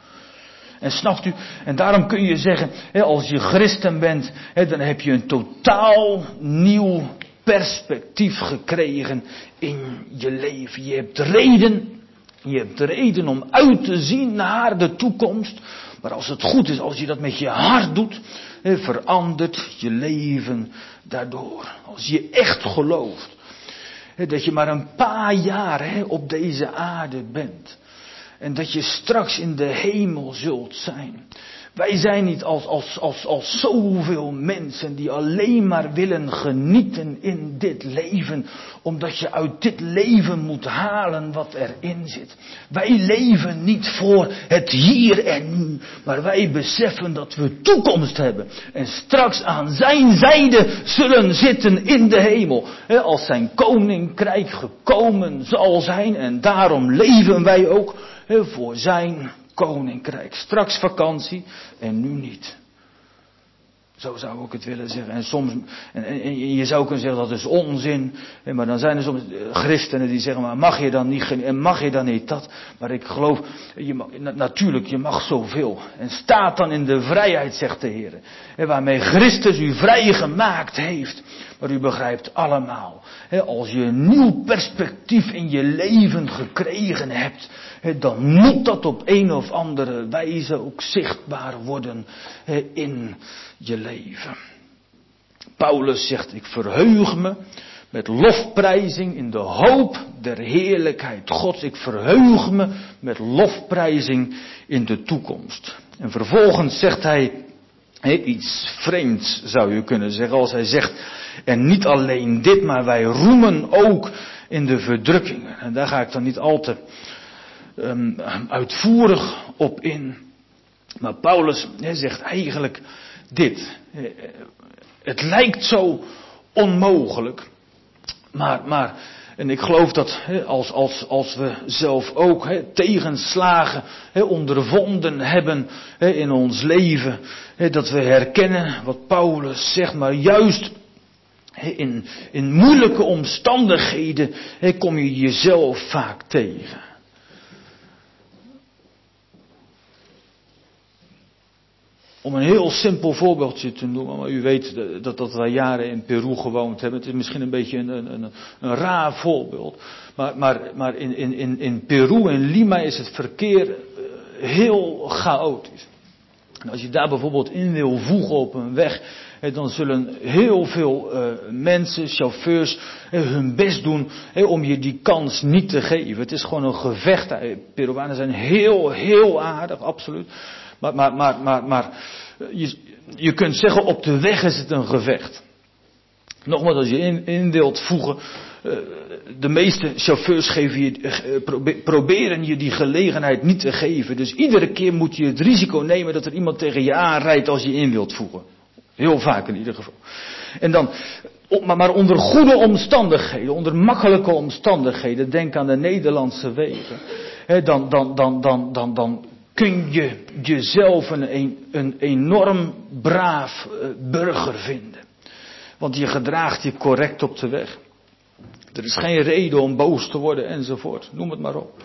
En snapt u? En daarom kun je zeggen, als je christen bent, dan heb je een totaal nieuw perspectief gekregen in je leven. Je hebt reden, je hebt reden om uit te zien naar de toekomst. Maar als het goed is, als je dat met je hart doet, verandert je leven daardoor. Als je echt gelooft dat je maar een paar jaar op deze aarde bent. En dat je straks in de hemel zult zijn. Wij zijn niet als, als, als, als zoveel mensen die alleen maar willen genieten in dit leven, omdat je uit dit leven moet halen wat erin zit. Wij leven niet voor het hier en nu, maar wij beseffen dat we toekomst hebben en straks aan zijn zijde zullen zitten in de hemel. Als zijn koninkrijk gekomen zal zijn en daarom leven wij ook voor zijn koninkrijk. Straks vakantie en nu niet. Zo zou ik het willen zeggen. En soms, en, en, je zou kunnen zeggen dat is onzin. Maar dan zijn er soms eh, christenen die zeggen, maar mag je dan niet, en mag je dan niet dat? Maar ik geloof, je natuurlijk, je mag zoveel. En staat dan in de vrijheid, zegt de Heer. Waarmee Christus u vrij gemaakt heeft. Maar u begrijpt allemaal, als je een nieuw perspectief in je leven gekregen hebt, dan moet dat op een of andere wijze ook zichtbaar worden in je leven. Paulus zegt, ik verheug me met lofprijzing in de hoop der heerlijkheid Gods. Ik verheug me met lofprijzing in de toekomst. En vervolgens zegt hij iets vreemds, zou je kunnen zeggen, als hij zegt, en niet alleen dit, maar wij roemen ook in de verdrukkingen. En daar ga ik dan niet al te um, uitvoerig op in. Maar Paulus hij zegt eigenlijk dit. Het lijkt zo onmogelijk. Maar, maar en ik geloof dat als, als, als we zelf ook tegenslagen ondervonden hebben in ons leven, dat we herkennen wat Paulus zegt, maar juist in, in moeilijke omstandigheden kom je jezelf vaak tegen. Om een heel simpel voorbeeldje te noemen, maar u weet dat, dat wij jaren in Peru gewoond hebben. Het is misschien een beetje een, een, een raar voorbeeld. Maar, maar, maar in, in, in Peru, in Lima, is het verkeer eh, heel chaotisch. En als je daar bijvoorbeeld in wil voegen op een weg, dan zullen heel veel uh, mensen, chauffeurs, hun best doen om je die kans niet te geven. Het is gewoon een gevecht. Peruanen zijn heel, heel aardig, absoluut. Maar, maar, maar, maar, maar je, je kunt zeggen, op de weg is het een gevecht. Nogmaals, als je in, wilt voegen, eh, de meeste chauffeurs geven je, eh, proberen je die gelegenheid niet te geven. Dus iedere keer moet je het risico nemen dat er iemand tegen je aanrijdt als je in wilt voegen. Heel vaak in ieder geval. En dan, maar onder goede omstandigheden, onder makkelijke omstandigheden, denk aan de Nederlandse wegen. dan, dan, dan, dan, dan, dan kun je jezelf een, een enorm braaf eh, burger vinden. Want je gedraagt je correct op de weg. Er is geen reden om boos te worden enzovoort. Noem het maar op.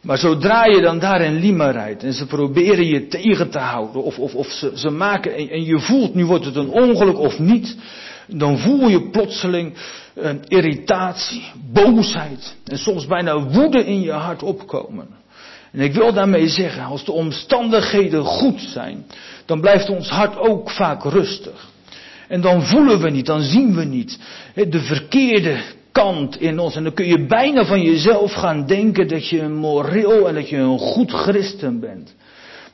Maar zodra je dan daar in Lima rijdt en ze proberen je tegen te houden, of, of, of ze, ze maken, en, en je voelt nu wordt het een ongeluk of niet, dan voel je plotseling irritatie, boosheid en soms bijna woede in je hart opkomen. En ik wil daarmee zeggen, als de omstandigheden goed zijn, dan blijft ons hart ook vaak rustig. En dan voelen we niet, dan zien we niet de verkeerde kant in ons. En dan kun je bijna van jezelf gaan denken dat je een moreel en dat je een goed christen bent.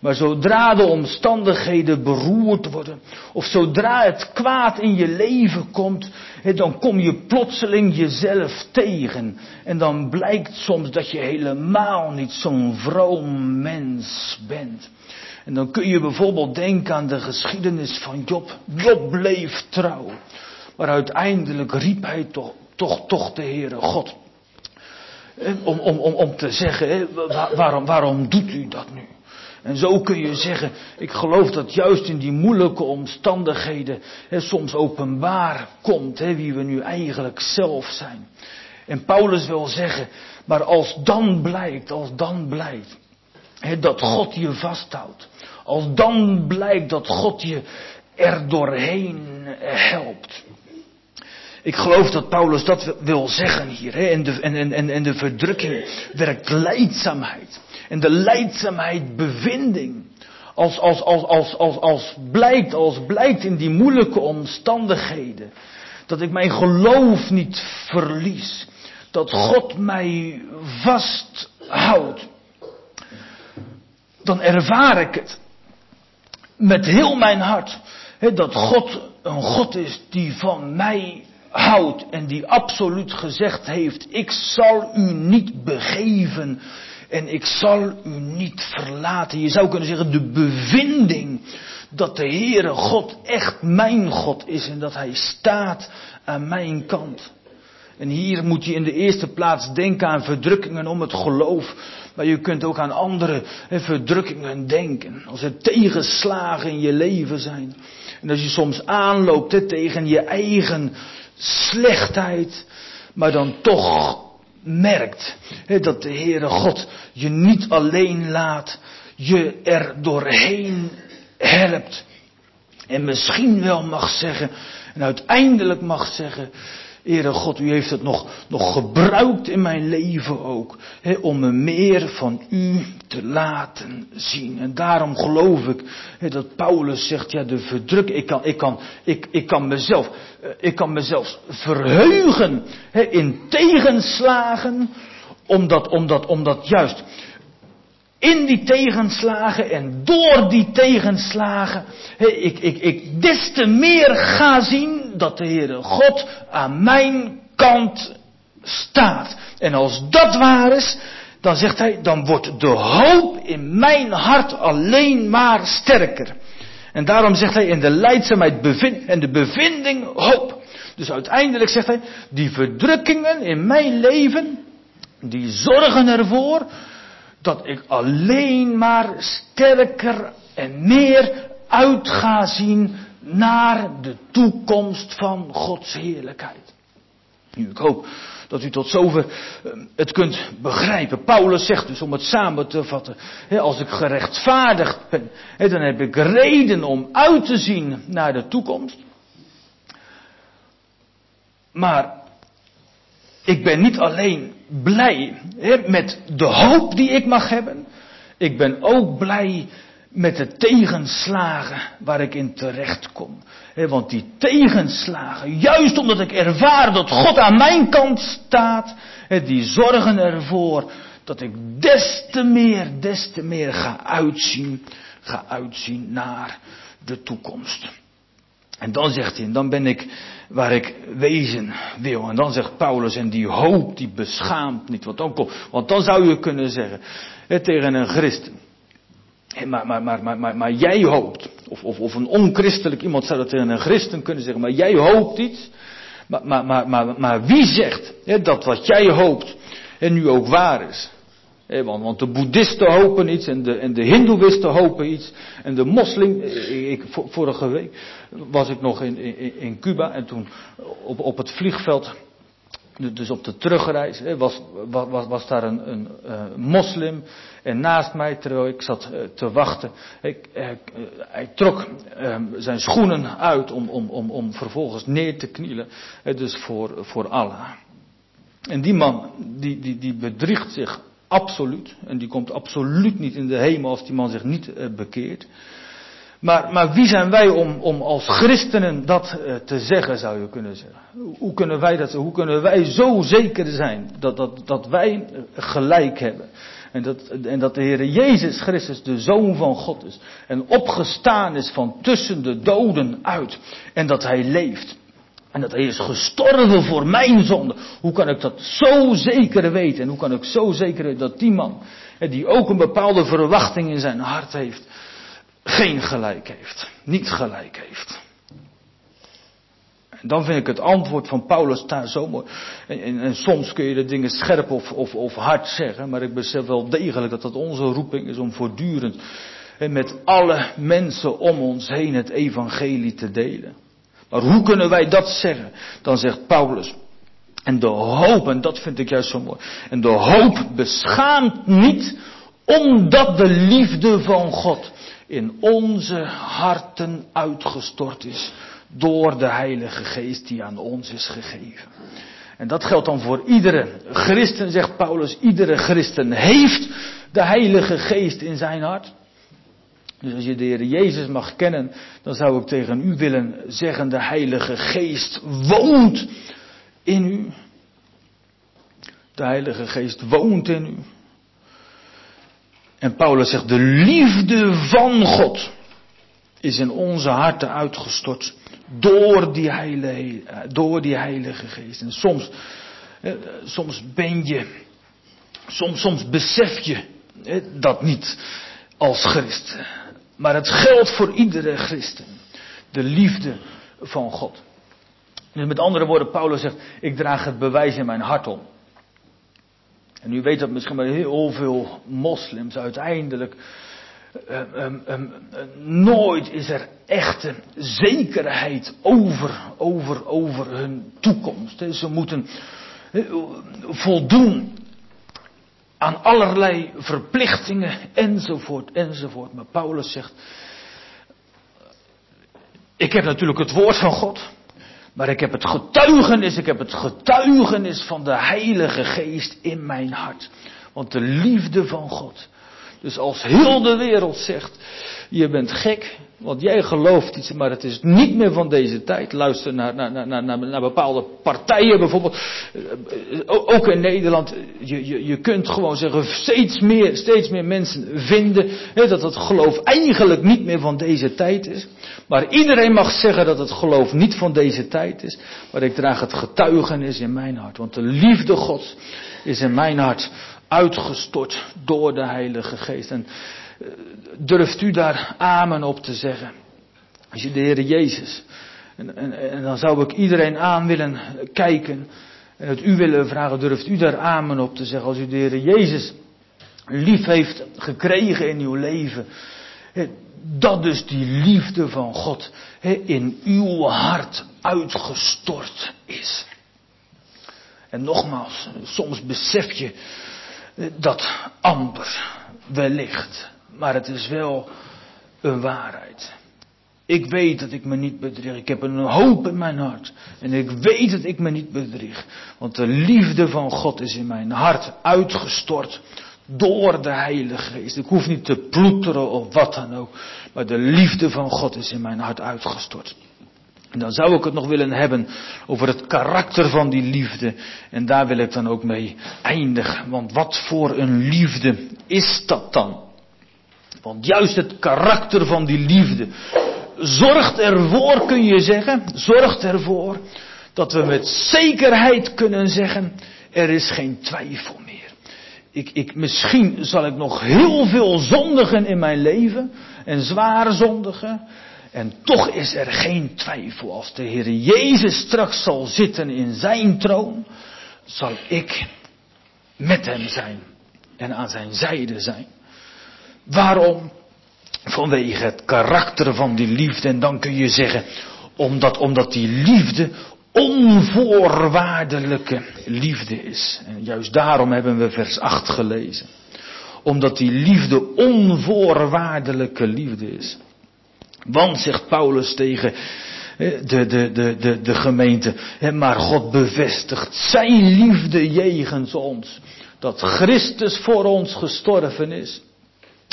Maar zodra de omstandigheden beroerd worden, of zodra het kwaad in je leven komt, dan kom je plotseling jezelf tegen. En dan blijkt soms dat je helemaal niet zo'n vroom mens bent. En dan kun je bijvoorbeeld denken aan de geschiedenis van Job. Job bleef trouw. Maar uiteindelijk riep hij toch, toch, toch de Heere God. Om, om, om, om te zeggen, waarom, waarom doet u dat nu? En zo kun je zeggen, ik geloof dat juist in die moeilijke omstandigheden hè, soms openbaar komt hè, wie we nu eigenlijk zelf zijn. En Paulus wil zeggen, maar als dan blijkt, als dan blijkt hè, dat God je vasthoudt, als dan blijkt dat God je er doorheen helpt. Ik geloof dat Paulus dat wil zeggen hier. Hè? En, de, en, en, en de verdrukking werkt leidzaamheid. En de leidzaamheid bevinding. Als, als, als, als, als, als, blijkt, als blijkt in die moeilijke omstandigheden. Dat ik mijn geloof niet verlies. Dat God mij vasthoudt. Dan ervaar ik het. Met heel mijn hart. Dat God een God is die van mij houdt en die absoluut gezegd heeft, ik zal u niet begeven en ik zal u niet verlaten. Je zou kunnen zeggen de bevinding dat de Heere God echt mijn God is en dat Hij staat aan mijn kant. En hier moet je in de eerste plaats denken aan verdrukkingen om het geloof. Maar je kunt ook aan andere verdrukkingen denken. Als er tegenslagen in je leven zijn. En als je soms aanloopt tegen je eigen slechtheid, maar dan toch merkt dat de Heere God je niet alleen laat, je er doorheen helpt. En misschien wel mag zeggen, en uiteindelijk mag zeggen, Heere God, u heeft het nog, nog gebruikt in mijn leven ook. om me meer van u te laten zien. En daarom geloof ik dat Paulus zegt, ja de verdruk, ik kan, ik kan, ik, ik kan mezelf, eh, ik kan mezelf verheugen in tegenslagen. Omdat, omdat, omdat juist in die tegenslagen en door die tegenslagen, ik, ik, ik des te meer ga zien dat de Heere God aan mijn kant staat. En als dat waar is, dan zegt hij, dan wordt de hoop in mijn hart alleen maar sterker. En daarom zegt hij in de leidzaamheid bevind, en de bevinding hoop. Dus uiteindelijk zegt hij, die verdrukkingen in mijn leven, die zorgen ervoor dat ik alleen maar sterker en meer uit ga zien naar de toekomst van Gods heerlijkheid. Nu, ik hoop dat u tot zover eh, het kunt begrijpen. Paulus zegt dus, om het samen te vatten, als ik gerechtvaardigd ben, dan heb ik reden om uit te zien naar de toekomst. Maar ik ben niet alleen blij met de hoop die ik mag hebben, ik ben ook blij met de tegenslagen waar ik in terecht kom. want die tegenslagen, juist omdat ik ervaar dat God aan mijn kant staat, die zorgen ervoor dat ik des te meer, des te meer ga uitzien, ga uitzien naar de toekomst. En dan zegt hij, dan ben ik waar ik wezen wil. En dan zegt Paulus, en die hoop die beschaamt niet. Dan, want dan zou je kunnen zeggen, tegen een christen. Maar, maar, maar, maar, maar, jij hoopt, of, of, of een onchristelijk iemand zou dat tegen een christen kunnen zeggen, maar jij hoopt iets. Maar, maar, maar, maar, maar wie zegt hè, dat wat jij hoopt en nu ook waar is? Want, de boeddhisten hopen iets en de, en de hindoeïsten hopen iets. En de moslim, ik, vorige week was ik nog in, in, in Cuba en toen op, op het vliegveld dus op de terugreis was, was, was daar een, een uh, moslim en naast mij, terwijl ik zat te wachten, ik, hij trok ehm, zijn schoenen uit om, om, om, om vervolgens neer te knielen, dus voor, voor Allah. En die man, die, die, die bedriegt zich absoluut, en die komt absoluut niet in de hemel als die man zich niet bekeert. Maar, maar wie zijn wij om, om als christenen dat uh, te zeggen, zou je kunnen zeggen? Hoe kunnen wij dat, hoe kunnen wij zo zeker zijn dat, dat, dat wij gelijk hebben? En dat, en dat de Heer Jezus Christus de Zoon van God is. En opgestaan is van tussen de doden uit. En dat Hij leeft. En dat Hij is gestorven voor mijn zonde. Hoe kan ik dat zo zeker weten? En hoe kan ik zo zeker weten dat die man, die ook een bepaalde verwachting in zijn hart heeft, geen gelijk heeft. Niet gelijk heeft. En dan vind ik het antwoord van Paulus daar zo mooi. En, en, soms kun je de dingen scherp of, of, of hard zeggen, maar ik besef wel degelijk dat dat onze roeping is om voortdurend en met alle mensen om ons heen het evangelie te delen. Maar hoe kunnen wij dat zeggen? Dan zegt Paulus. En de hoop, en dat vind ik juist zo mooi. En de hoop beschaamt niet, omdat de liefde van God in onze harten uitgestort is door de Heilige Geest die aan ons is gegeven. En dat geldt dan voor iedere christen, zegt Paulus. Iedere christen heeft de Heilige Geest in zijn hart. Dus als je de Heer Jezus mag kennen, dan zou ik tegen u willen zeggen, de Heilige Geest woont in u. De Heilige Geest woont in u. En Paulus zegt, de liefde van God is in onze harten uitgestort door die heilige, door die heilige Geest. En soms, soms ben je, soms, soms besef je dat niet als christen. Maar het geldt voor iedere christen. De liefde van God. Dus met andere woorden, Paulus zegt, ik draag het bewijs in mijn hart om. En u weet dat misschien maar heel veel moslims uiteindelijk. Um, um, um, nooit is er echte zekerheid over, over, over hun toekomst. Ze moeten voldoen aan allerlei verplichtingen enzovoort enzovoort. Maar Paulus zegt, ik heb natuurlijk het woord van God. Maar ik heb het getuigenis, ik heb het getuigenis van de Heilige Geest in mijn hart. Want de liefde van God. Dus als heel de wereld zegt, je bent gek, want jij gelooft iets, maar het is niet meer van deze tijd. Luister naar, naar, naar, naar, naar bepaalde partijen bijvoorbeeld. Eh, ook in Nederland. Je, je, je kunt gewoon zeggen, steeds meer, steeds meer mensen vinden hè, dat het geloof eigenlijk niet meer van deze tijd is. Maar iedereen mag zeggen dat het geloof niet van deze tijd is. Maar ik draag het getuigenis in mijn hart. Want de liefde Gods is in mijn hart uitgestort door de Heilige Geest. En durft u daar amen op te zeggen? Als je de Heer Jezus. En, en, en, dan zou ik iedereen aan willen kijken. En het u willen vragen, durft u daar amen op te zeggen? Als u de Heer Jezus lief heeft gekregen in uw leven. Dat dus die liefde van God in uw hart uitgestort is. En nogmaals, soms besef je dat amper, wellicht. Maar het is wel een waarheid. Ik weet dat ik me niet bedrieg. Ik heb een hoop in mijn hart. En ik weet dat ik me niet bedrieg. Want de liefde van God is in mijn hart uitgestort door de Heilige Geest. Ik hoef niet te ploeteren of wat dan ook. Maar de liefde van God is in mijn hart uitgestort. En dan zou ik het nog willen hebben over het karakter van die liefde. En daar wil ik dan ook mee eindigen. Want wat voor een liefde is dat dan? Want juist het karakter van die liefde zorgt ervoor, kun je zeggen, zorgt ervoor dat we met zekerheid kunnen zeggen, er is geen twijfel meer. Ik, ik, misschien zal ik nog heel veel zondigen in mijn leven en zware zondigen. En toch is er geen twijfel. Als de Heer Jezus straks zal zitten in zijn troon, zal ik met hem zijn en aan zijn zijde zijn. Waarom? Vanwege het karakter van die liefde. En dan kun je zeggen, omdat, omdat die liefde onvoorwaardelijke liefde is. En juist daarom hebben we vers 8 gelezen. Omdat die liefde onvoorwaardelijke liefde is. Want, zegt Paulus tegen de, de, de, de, de gemeente, maar God bevestigt zijn liefde jegens ons. Dat Christus voor ons gestorven is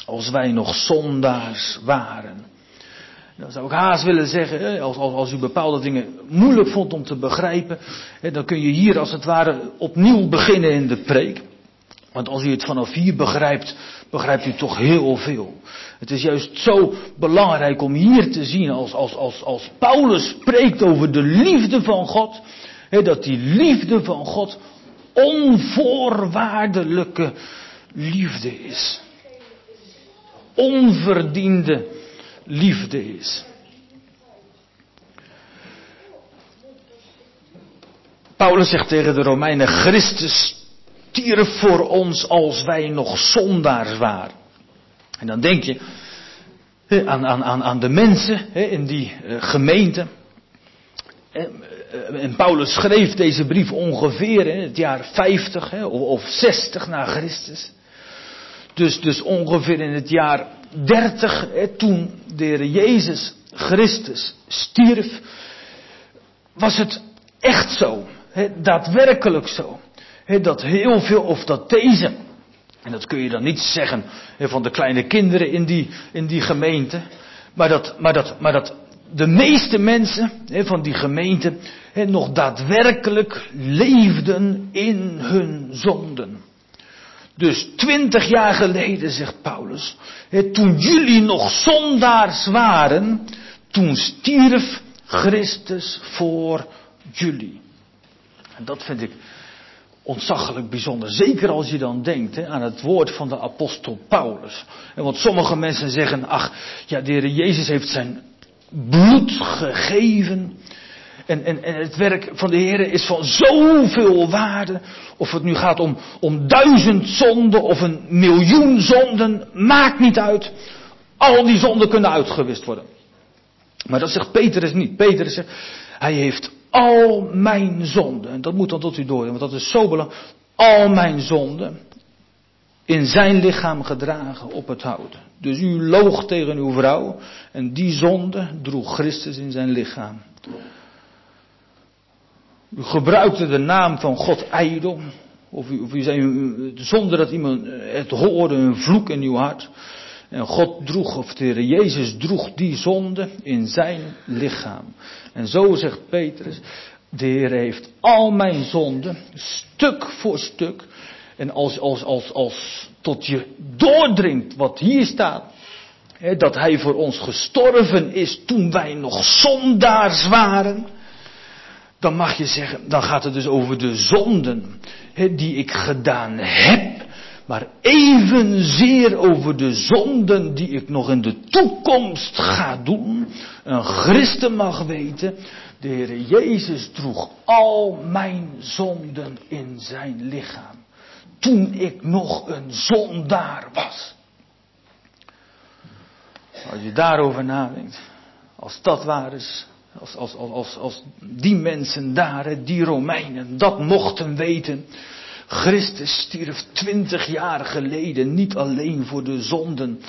als wij nog zondaars waren. Dan zou ik haast willen zeggen, als, als, als u bepaalde dingen moeilijk vond om te begrijpen, dan kun je hier als het ware opnieuw beginnen in de preek. Want als u het vanaf hier begrijpt, begrijpt u toch heel veel. Het is juist zo belangrijk om hier te zien, als, als, als, als Paulus spreekt over de liefde van God, dat die liefde van God onvoorwaardelijke liefde is onverdiende liefde is. Paulus zegt tegen de Romeinen, Christus stierf voor ons als wij nog zondaars waren. En dan denk je aan, aan, aan, aan de mensen in die uh, gemeente. En Paulus schreef deze brief ongeveer in het jaar 50 of 60 na Christus. Dus, dus ongeveer in het jaar 30, toen de Heer Jezus Christus stierf, was het echt zo, daadwerkelijk zo, dat heel veel, of dat deze, en dat kun je dan niet zeggen van de kleine kinderen in die, in die gemeente, maar dat, maar dat, maar dat de meeste mensen van die gemeente nog daadwerkelijk leefden in hun zonden. Dus twintig jaar geleden, zegt Paulus, toen jullie nog zondaars waren, toen stierf Christus voor jullie. En dat vind ik ontzaglijk bijzonder. Zeker als je dan denkt aan het woord van de apostel Paulus. En want sommige mensen zeggen, ach, ja, de Heer Jezus heeft zijn bloed gegeven. En, en, en het werk van de Heer is van zoveel waarde. Of het nu gaat om, om duizend zonden of een miljoen zonden, maakt niet uit. Al die zonden kunnen uitgewist worden. Maar dat zegt Petrus niet. Petrus zegt, hij heeft al mijn zonden. En dat moet dan tot u door, want dat is zo belangrijk. Al mijn zonden in zijn lichaam gedragen op het hout. Dus u loog tegen uw vrouw en die zonde droeg Christus in zijn lichaam. U gebruikte de naam van God ijdel. Of u, of u zei, zonder dat iemand het hoorde, een vloek in uw hart. En God droeg, of de Heer Jezus droeg die zonde in zijn lichaam. En zo zegt Petrus, de Heer heeft al mijn zonden, stuk voor stuk. En als, als, als, als tot je doordringt wat hier staat. Hè, dat Hij voor ons gestorven is toen wij nog zondaars waren dan mag je zeggen, dan gaat het dus over de zonden die ik gedaan heb, maar evenzeer over de zonden die ik nog in de toekomst ga doen. Een christen mag weten, de Heer Jezus droeg al mijn zonden in zijn lichaam, toen ik nog een zondaar was. Als je daarover nadenkt, als dat waar is, als, als, als, als die mensen daar, die Romeinen, dat mochten weten. Christus stierf twintig jaar geleden niet alleen voor de zonden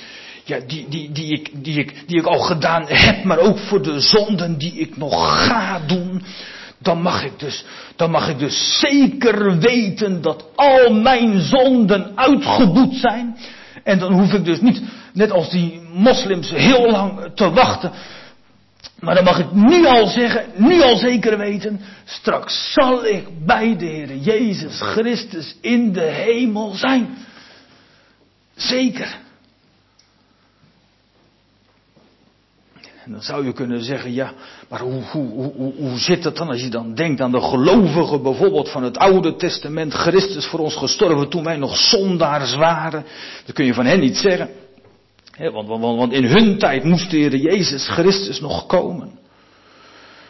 ja, die, die, die, ik, die, ik, die ik al gedaan heb, maar ook voor de zonden die ik nog ga doen. Dan mag ik dus, dan mag ik dus zeker weten dat al mijn zonden uitgeboet zijn. En dan hoef ik dus niet, net als die moslims, heel lang te wachten maar dan mag ik nu al zeggen, nu al zeker weten, straks zal ik bij de Heer Jezus Christus in de hemel zijn. Zeker. En dan zou je kunnen zeggen, ja, maar hoe, hoe, hoe, hoe zit het dan als je dan denkt aan de gelovigen bijvoorbeeld van het Oude Testament, Christus voor ons gestorven toen wij nog zondaars waren. Dat kun je van hen niet zeggen want, want, want in hun tijd moest de Heer Jezus Christus nog komen.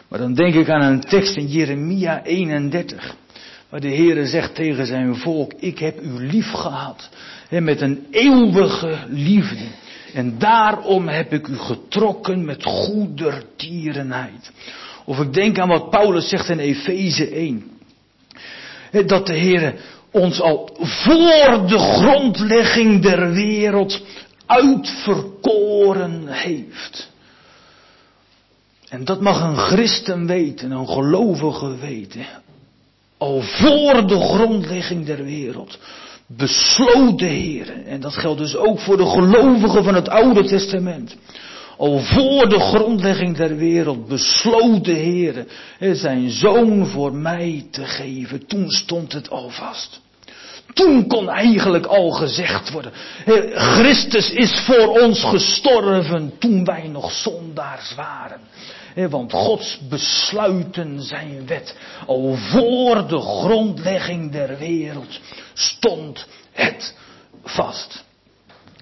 Maar dan denk ik aan een tekst in Jeremia 31. Waar de Heer zegt tegen zijn volk, ik heb u lief gehad. met een eeuwige liefde. En daarom heb ik u getrokken met goedertierenheid. Of ik denk aan wat Paulus zegt in Efeze 1. Dat de Heer ons al voor de grondlegging der wereld uitverkoren heeft. En dat mag een christen weten, een gelovige weten. Al voor de grondlegging der wereld besloot de en dat geldt dus ook voor de gelovigen van het Oude Testament. Al voor de grondlegging der wereld besloot de Heer zijn zoon voor mij te geven. Toen stond het al vast. Toen kon eigenlijk al gezegd worden, Christus is voor ons gestorven toen wij nog zondaars waren. Want Gods besluiten zijn wet. Al voor de grondlegging der wereld stond het vast.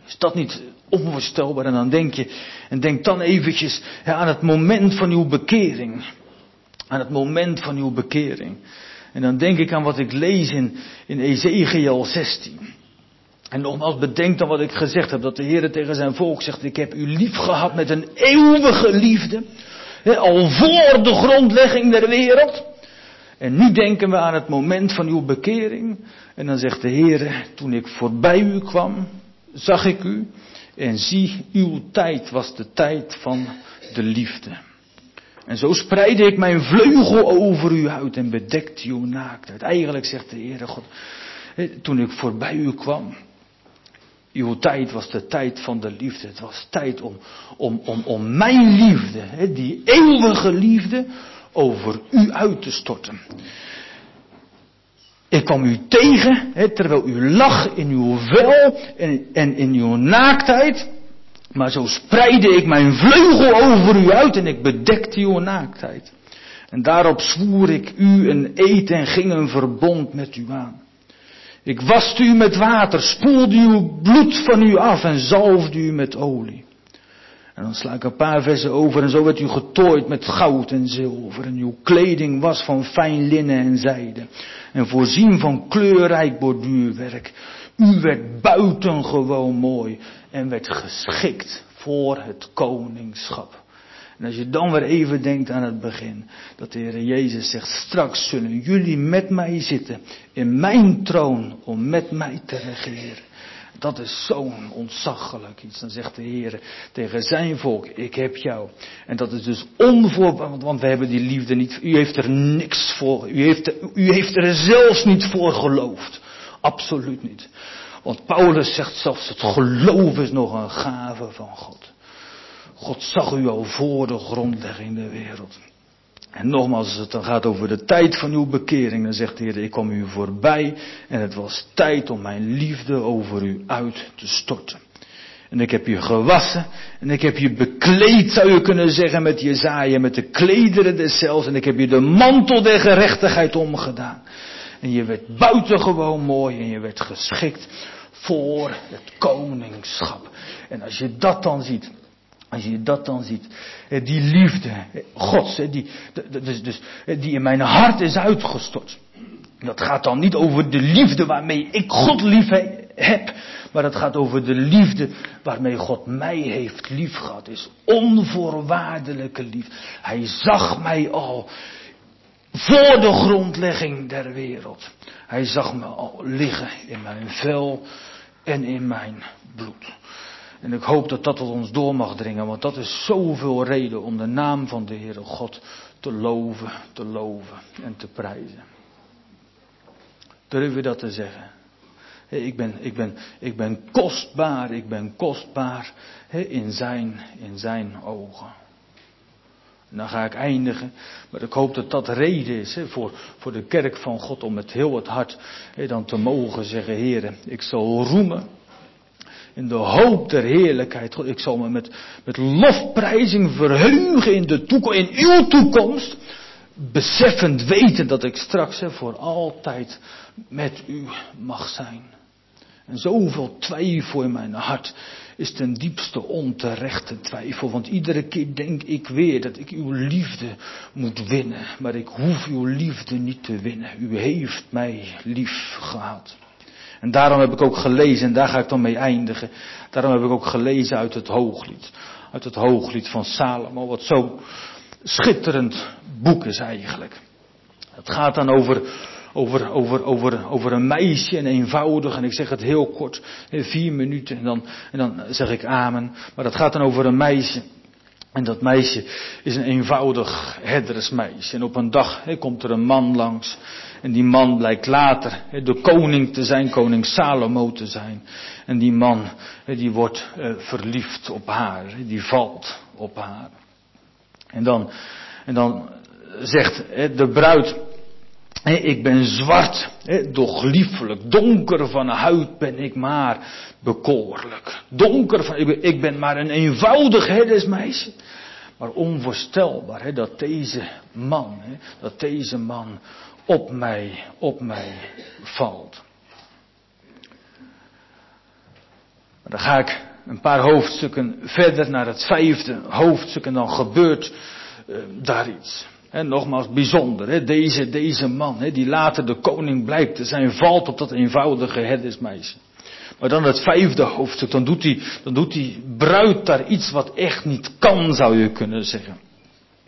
Is dat niet onvoorstelbaar? En dan denk je, en denk dan eventjes aan het moment van uw bekering. Aan het moment van uw bekering. En dan denk ik aan wat ik lees in, in Ezekiel 16. En nogmaals, bedenk dan wat ik gezegd heb, dat de Heer tegen zijn volk zegt, ik heb u lief gehad met een eeuwige liefde. al voor de grondlegging der wereld. En nu denken we aan het moment van uw bekering. En dan zegt de Heer, toen ik voorbij u kwam, zag ik u. En zie, uw tijd was de tijd van de liefde. En zo spreidde ik mijn vleugel over u uit en bedekte uw naaktheid. Eigenlijk zegt de Heere God, toen ik voorbij u kwam, uw tijd was de tijd van de liefde. Het was tijd om, om, om, om mijn liefde, die eeuwige liefde, over u uit te storten. Ik kwam u tegen, terwijl u lag in uw vel en, en in uw naaktheid. Maar zo spreidde ik mijn vleugel over u uit en ik bedekte uw naaktheid. En daarop zwoer ik u een eed en ging een verbond met u aan. Ik waste u met water, spoelde uw bloed van u af en zalfde u met olie. En dan sla ik een paar versen over en zo werd u getooid met goud en zilver. En uw kleding was van fijn linnen en zijde. En voorzien van kleurrijk borduurwerk. U werd buitengewoon mooi en werd geschikt voor het koningschap. En als je dan weer even denkt aan het begin, dat de Heer Jezus zegt, straks zullen jullie met mij zitten in mijn troon om met mij te regeren. Dat is zo'n ontzaglijk iets. Dan zegt de Heer tegen zijn volk, ik heb jou. En dat is dus onvoorwaardelijk, want we hebben die liefde niet, u heeft er niks voor, u heeft, u heeft er zelfs niet voor geloofd. Absoluut niet. Want Paulus zegt zelfs, het geloof is nog een gave van God. God zag u al voor de grondlegging der wereld. En nogmaals, als het dan gaat over de tijd van uw bekering, dan zegt de Heer, ik kwam u voorbij en het was tijd om mijn liefde over u uit te storten. En ik heb je gewassen en ik heb je bekleed, zou je kunnen zeggen, met je zaaien, met de klederen des cels en ik heb je de mantel der gerechtigheid omgedaan. En je werd buitengewoon mooi en je werd geschikt voor het koningschap. En als je dat dan ziet, als je dat dan ziet, die liefde, Gods, die, dus, dus, die in mijn hart is uitgestort. Dat gaat dan niet over de liefde waarmee ik God lief heb, maar het gaat over de liefde waarmee God mij heeft lief gehad. Is onvoorwaardelijke liefde. Hij zag mij al voor de grondlegging der wereld. Hij zag me al liggen in mijn vel en in mijn bloed. En ik hoop dat dat tot ons door mag dringen, want dat is zoveel reden om de naam van de Heere God te loven, te loven en te prijzen. Durf je dat te zeggen? Ik ben, ik ben, ik ben kostbaar, ik ben kostbaar in zijn, in zijn ogen. En dan ga ik eindigen, maar ik hoop dat dat reden is voor, voor de kerk van God om met heel het hart dan te mogen zeggen, heren, ik zal roemen in de hoop der heerlijkheid. Ik zal me met, met lofprijzing verheugen in, de toekomst, in uw toekomst. Beseffend weten dat ik straks hè, voor altijd met u mag zijn. En zoveel twijfel in mijn hart is ten diepste onterechte twijfel. Want iedere keer denk ik weer dat ik uw liefde moet winnen. Maar ik hoef uw liefde niet te winnen. U heeft mij lief gehad. En daarom heb ik ook gelezen, en daar ga ik dan mee eindigen. Daarom heb ik ook gelezen uit het Hooglied. Uit het Hooglied van Salomo, wat zo schitterend boek is eigenlijk. Het gaat dan over, over, over, over, over een meisje, en eenvoudig, en ik zeg het heel kort, vier minuten, en dan, en dan zeg ik amen. Maar dat gaat dan over een meisje. En dat meisje is een eenvoudig herdersmeisje. En op een dag komt er een man langs. En die man blijkt later de koning te zijn, koning Salomo te zijn. En die man, die wordt eh, verliefd op haar, die valt op haar. En dan, en dan zegt de bruid, ik ben zwart, doch liefelijk, donker van huid ben ik maar bekoorlijk. Donker van, ik ben maar een eenvoudig herdersmeisje. Maar onvoorstelbaar dat deze man, dat deze man op mij, op mij valt. dan ga ik een paar hoofdstukken verder naar het vijfde hoofdstuk en dan gebeurt uh, daar iets. En nogmaals bijzonder, deze, deze man, die later de koning blijkt zijn, valt op dat eenvoudige herdersmeisje. Maar dan het vijfde hoofdstuk, dan doet die, dan doet die bruid daar iets wat echt niet kan, zou je kunnen zeggen.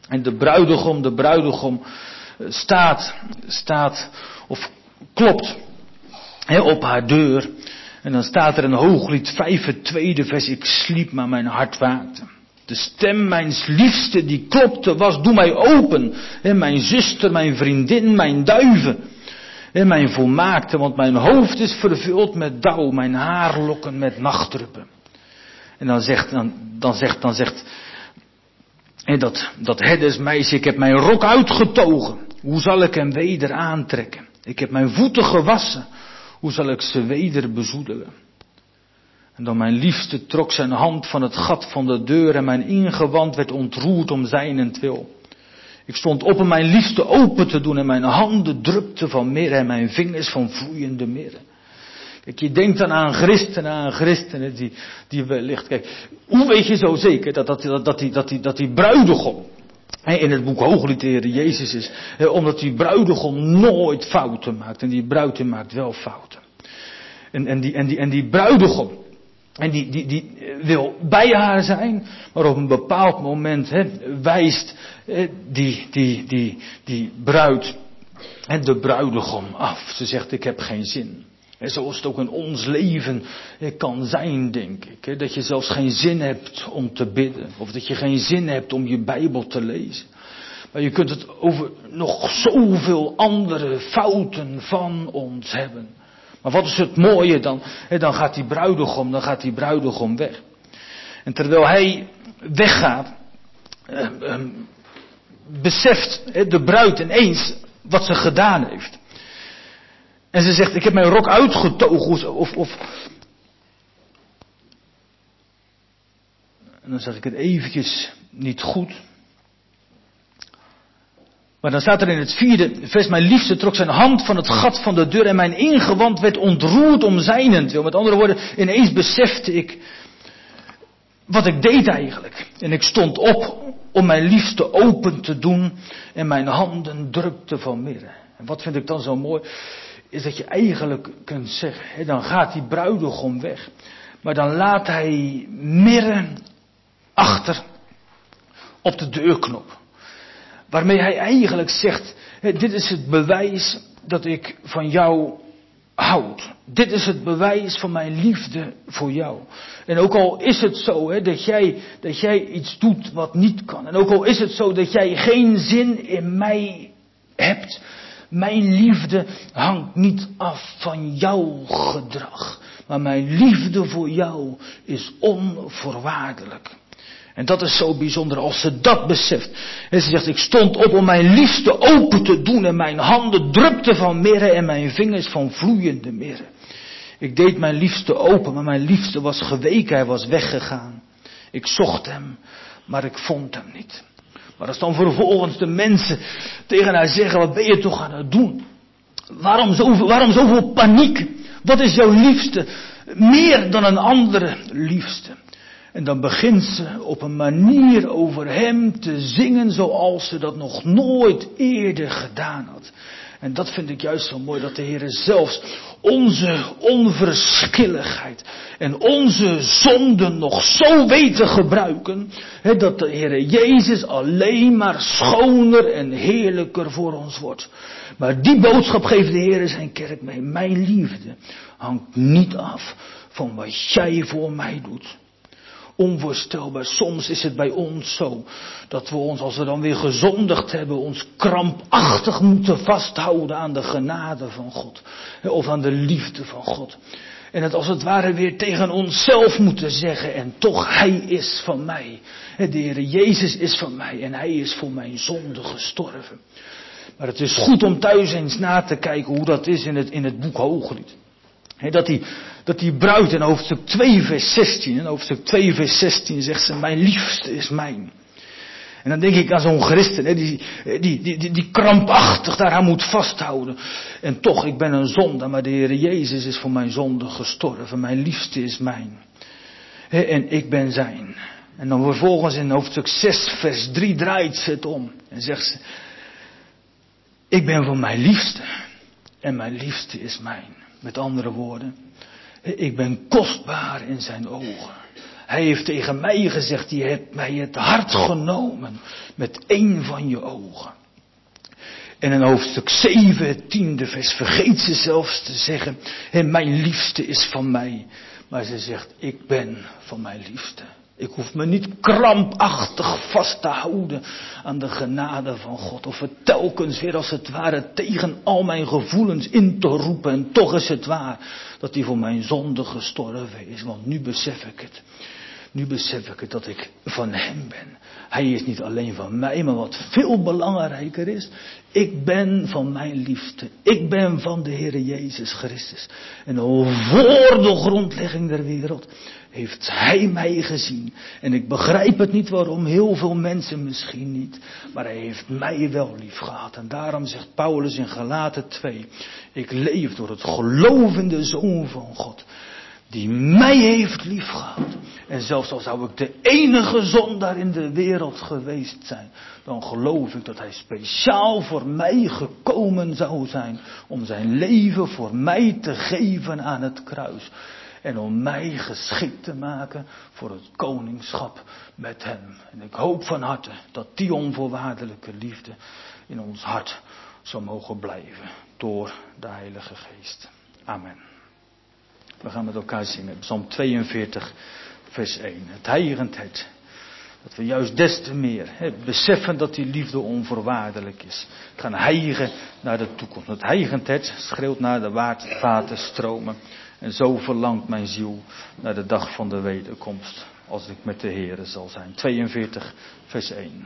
En de bruidegom, de bruidegom eh, staat, staat, of klopt, op haar deur. En dan staat er een hooglied, vijf het tweede vers, ik sliep maar mijn hart waakte. De stem mijns liefste die klopte was, doe mij open. En mijn zuster, mijn vriendin, mijn duiven. En mijn volmaakte, want mijn hoofd is vervuld met dauw, mijn haarlokken met nachtruppen. En dan zegt, dan, dan zegt, dan zegt, en dat, dat herdersmeisje, ik heb mijn rok uitgetogen. Hoe zal ik hem weder aantrekken? Ik heb mijn voeten gewassen. Hoe zal ik ze weder bezoedelen? En dan mijn liefste trok zijn hand van het gat van de deur en mijn ingewand werd ontroerd om zijnentwil. Ik stond op om mijn liefste open te doen en mijn handen drupten van mirre en mijn vingers van vloeiende mirre. Kijk, je denkt dan aan christenen, aan christenen die, die wellicht, kijk, hoe weet je zo zeker dat, dat, dat, dat, die, dat, die, dat die bruidegom, in het boek Hooglied Jezus is, omdat die bruidegom nooit fouten maakt en die bruid maakt wel fouten. En, en, die, en, die, en die bruidegom, en die, die, die wil bij haar zijn, maar op een bepaald moment hè, wijst hè, die, die, die, die bruid en de bruidegom af. Ze zegt, ik heb geen zin. En zoals het ook in ons leven kan zijn, denk ik. Hè, dat je zelfs geen zin hebt om te bidden. Of dat je geen zin hebt om je Bijbel te lezen. Maar je kunt het over nog zoveel andere fouten van ons hebben. Maar wat is het mooie dan? dan gaat die bruidegom, dan gaat die bruidegom weg. En terwijl hij weggaat, eh, eh, beseft de bruid ineens wat ze gedaan heeft. En ze zegt, ik heb mijn rok uitgetogen. Of, of, en dan zeg ik het eventjes niet goed. Maar dan staat er in het vierde vers, mijn liefste trok zijn hand van het gat van de deur en mijn ingewand werd ontroerd om zijnentwil. Met andere woorden, ineens besefte ik wat ik deed eigenlijk. En ik stond op om mijn liefste open te doen en mijn handen drukte van midden. En wat vind ik dan zo mooi, is dat je eigenlijk kunt zeggen, hè, dan gaat die bruidegom weg. Maar dan laat hij midden achter op de deurknop. Waarmee hij eigenlijk zegt, dit is het bewijs dat ik van jou houd. Dit is het bewijs van mijn liefde voor jou. En ook al is het zo hè, dat, jij, dat jij iets doet wat niet kan. En ook al is het zo dat jij geen zin in mij hebt. Mijn liefde hangt niet af van jouw gedrag. Maar mijn liefde voor jou is onvoorwaardelijk. En dat is zo bijzonder als ze dat beseft. En ze zegt, ik stond op om mijn liefste open te doen en mijn handen drupten van mirre en mijn vingers van vloeiende mirre. Ik deed mijn liefste open, maar mijn liefste was geweken, hij was weggegaan. Ik zocht hem, maar ik vond hem niet. Maar als dan vervolgens de mensen tegen haar zeggen, wat ben je toch aan het doen? Waarom zoveel, waarom zoveel paniek? Wat is jouw liefste? Meer dan een andere liefste. En dan begint ze op een manier over hem te zingen zoals ze dat nog nooit eerder gedaan had. En dat vind ik juist zo mooi, dat de Heer zelfs onze onverschilligheid en onze zonden nog zo weet te gebruiken, dat de Heer Jezus alleen maar schoner en heerlijker voor ons wordt. Maar die boodschap geeft de Heer zijn kerk mee. Mijn liefde hangt niet af van wat jij voor mij doet onvoorstelbaar. Soms is het bij ons zo dat we ons, als we dan weer gezondigd hebben, ons krampachtig moeten vasthouden aan de genade van God. Of aan de liefde van God. En het als het ware weer tegen onszelf moeten zeggen. En toch, Hij is van mij. De Heer Jezus is van mij en Hij is voor mijn zonde gestorven. Maar het is goed om thuis eens na te kijken hoe dat is in het, in het boek Hooglied dat, die, dat die bruid in hoofdstuk 2 vers 16, in hoofdstuk 2 vers 16 zegt ze, mijn liefste is mijn. En dan denk ik aan zo'n christen, hè, die, die, die, die, krampachtig daaraan moet vasthouden. En toch, ik ben een zonde, maar de Heer Jezus is voor mijn zonde gestorven. Mijn liefste is mijn. en ik ben zijn. En dan vervolgens in hoofdstuk 6 vers 3 draait ze het om. En zegt ze, Ik ben van mijn liefste en mijn liefste is mijn. Met andere woorden, ik ben kostbaar in zijn ogen. Hij heeft tegen mij gezegd, je hebt mij het hart genomen met één van je ogen. En in hoofdstuk 7, het tiende vers, vergeet ze zelfs te zeggen, en mijn liefste is van mij. Maar ze zegt, ik ben van mijn liefste. Ik hoef me niet krampachtig vast te houden aan de genade van God. Of het telkens weer als het ware tegen al mijn gevoelens in te roepen. En toch is het waar dat hij voor mijn zonde gestorven is. Want nu besef ik het. Nu besef ik het dat ik van hem ben. Hij is niet alleen van mij, maar wat veel belangrijker is, ik ben van mijn liefde. Ik ben van de Heer Jezus Christus. En al voor de grondlegging der wereld heeft Hij mij gezien. En ik begrijp het niet waarom heel veel mensen misschien niet. Maar Hij heeft mij wel lief gehad. En daarom zegt Paulus in Galaten 2. Ik leef door het gelovende Zoon van God die mij heeft liefgehad. En zelfs al zou ik de enige zondaar in de wereld geweest zijn, dan geloof ik dat hij speciaal voor mij gekomen zou zijn om zijn leven voor mij te geven aan het kruis. En om mij geschikt te maken voor het koningschap met hem. En ik hoop van harte dat die onvoorwaardelijke liefde in ons hart zal mogen blijven door de Heilige Geest. Amen. We gaan met elkaar zingen. Psalm 42, vers 1. Het heiligend Dat we juist des te meer beseffen dat die liefde onvoorwaardelijk is. Gaan heiligen naar de toekomst. Het heiligend schreeuwt naar de waterstromen. En zo verlangt mijn ziel naar de dag van de wederkomst. Als ik met de Here zal zijn. 42, vers 1.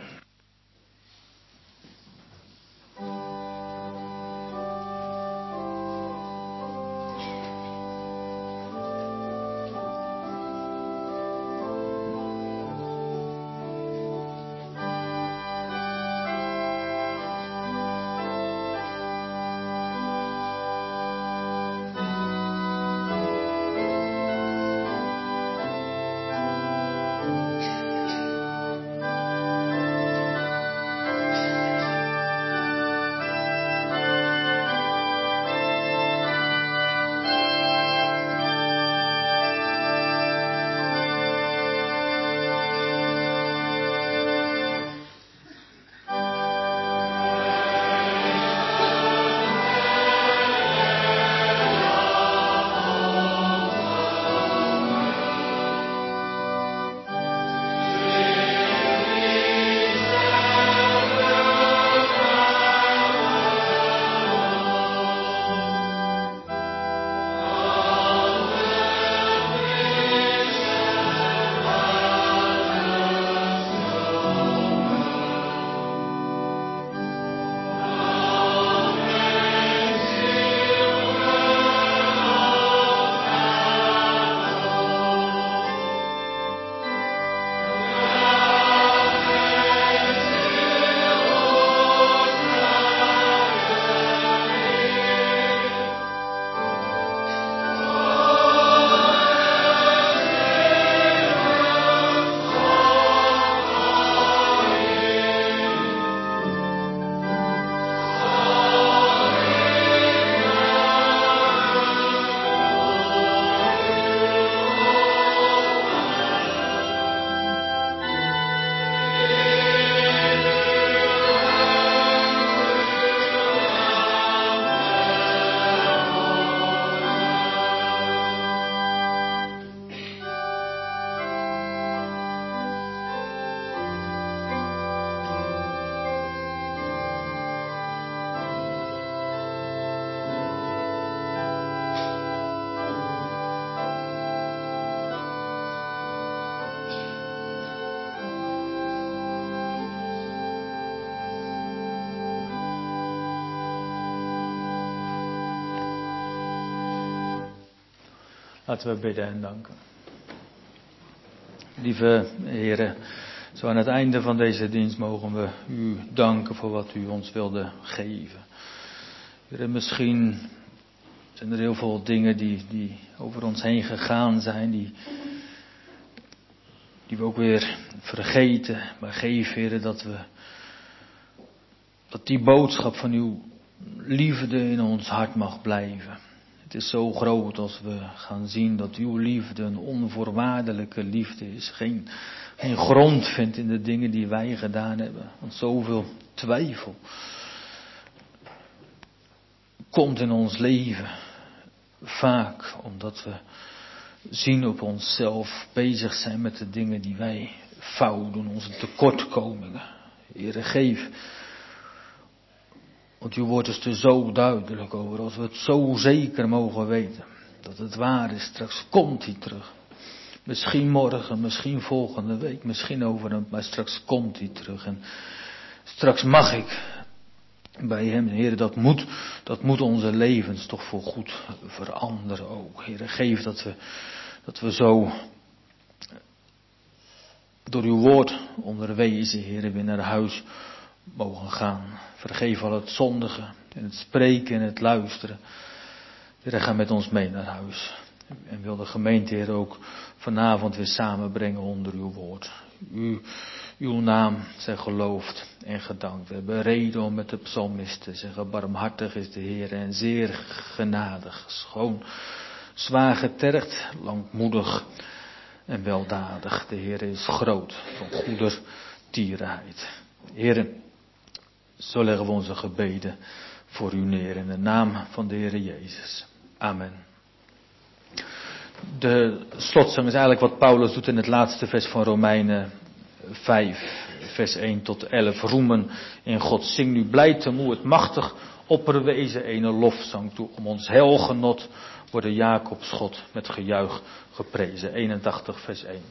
Laten we bidden en danken. Lieve heren, zo aan het einde van deze dienst mogen we u danken voor wat u ons wilde geven. Heren, misschien zijn er heel veel dingen die, die over ons heen gegaan zijn, die, die we ook weer vergeten. Maar geef, heren, dat we, dat die boodschap van uw liefde in ons hart mag blijven. Het is zo groot als we gaan zien dat uw liefde een onvoorwaardelijke liefde is. Geen, geen grond vindt in de dingen die wij gedaan hebben. Want zoveel twijfel komt in ons leven. Vaak omdat we zien op onszelf, bezig zijn met de dingen die wij fout doen, onze tekortkomingen. Heere, geef. Want uw woord is er zo duidelijk over, als we het zo zeker mogen weten, dat het waar is, straks komt hij terug. Misschien morgen, misschien volgende week, misschien over een, maar straks komt hij terug. En straks mag ik bij hem, Heer, dat moet, dat moet onze levens toch voor goed veranderen ook. Heer, geef dat we, dat we zo door uw woord onderwezen, Heer, weer naar huis mogen gaan. Vergeef al het zondige en het spreken en het luisteren. Heer, ga met ons mee naar huis. En wil de gemeente, Heer, ook vanavond weer samenbrengen onder uw woord. U, uw naam zij geloofd en gedankt. We hebben reden om met de psalmist te zeggen, barmhartig is de Heer en zeer genadig, schoon, zwaar getergd, langmoedig en weldadig. De Heer is groot, van goeder tierenheid. Heren, zo leggen we onze gebeden voor u neer in de naam van de Heer Jezus. Amen. De slotzang is eigenlijk wat Paulus doet in het laatste vers van Romeinen 5, vers 1 tot 11. Roemen in God. Zing nu blij te moe het machtig opperwezen ene lofzang toe. Om ons helgenot worden Jacobs God met gejuich geprezen. 81, vers 1.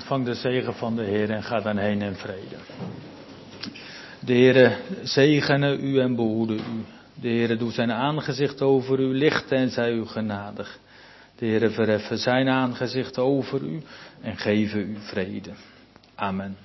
Ontvang de zegen van de Heer en ga dan heen in vrede. De Heer zegene u en behoede u. De Heer doet zijn aangezicht over u licht en zij u genadig. De Heer verheffen zijn aangezicht over u en geven u vrede. Amen.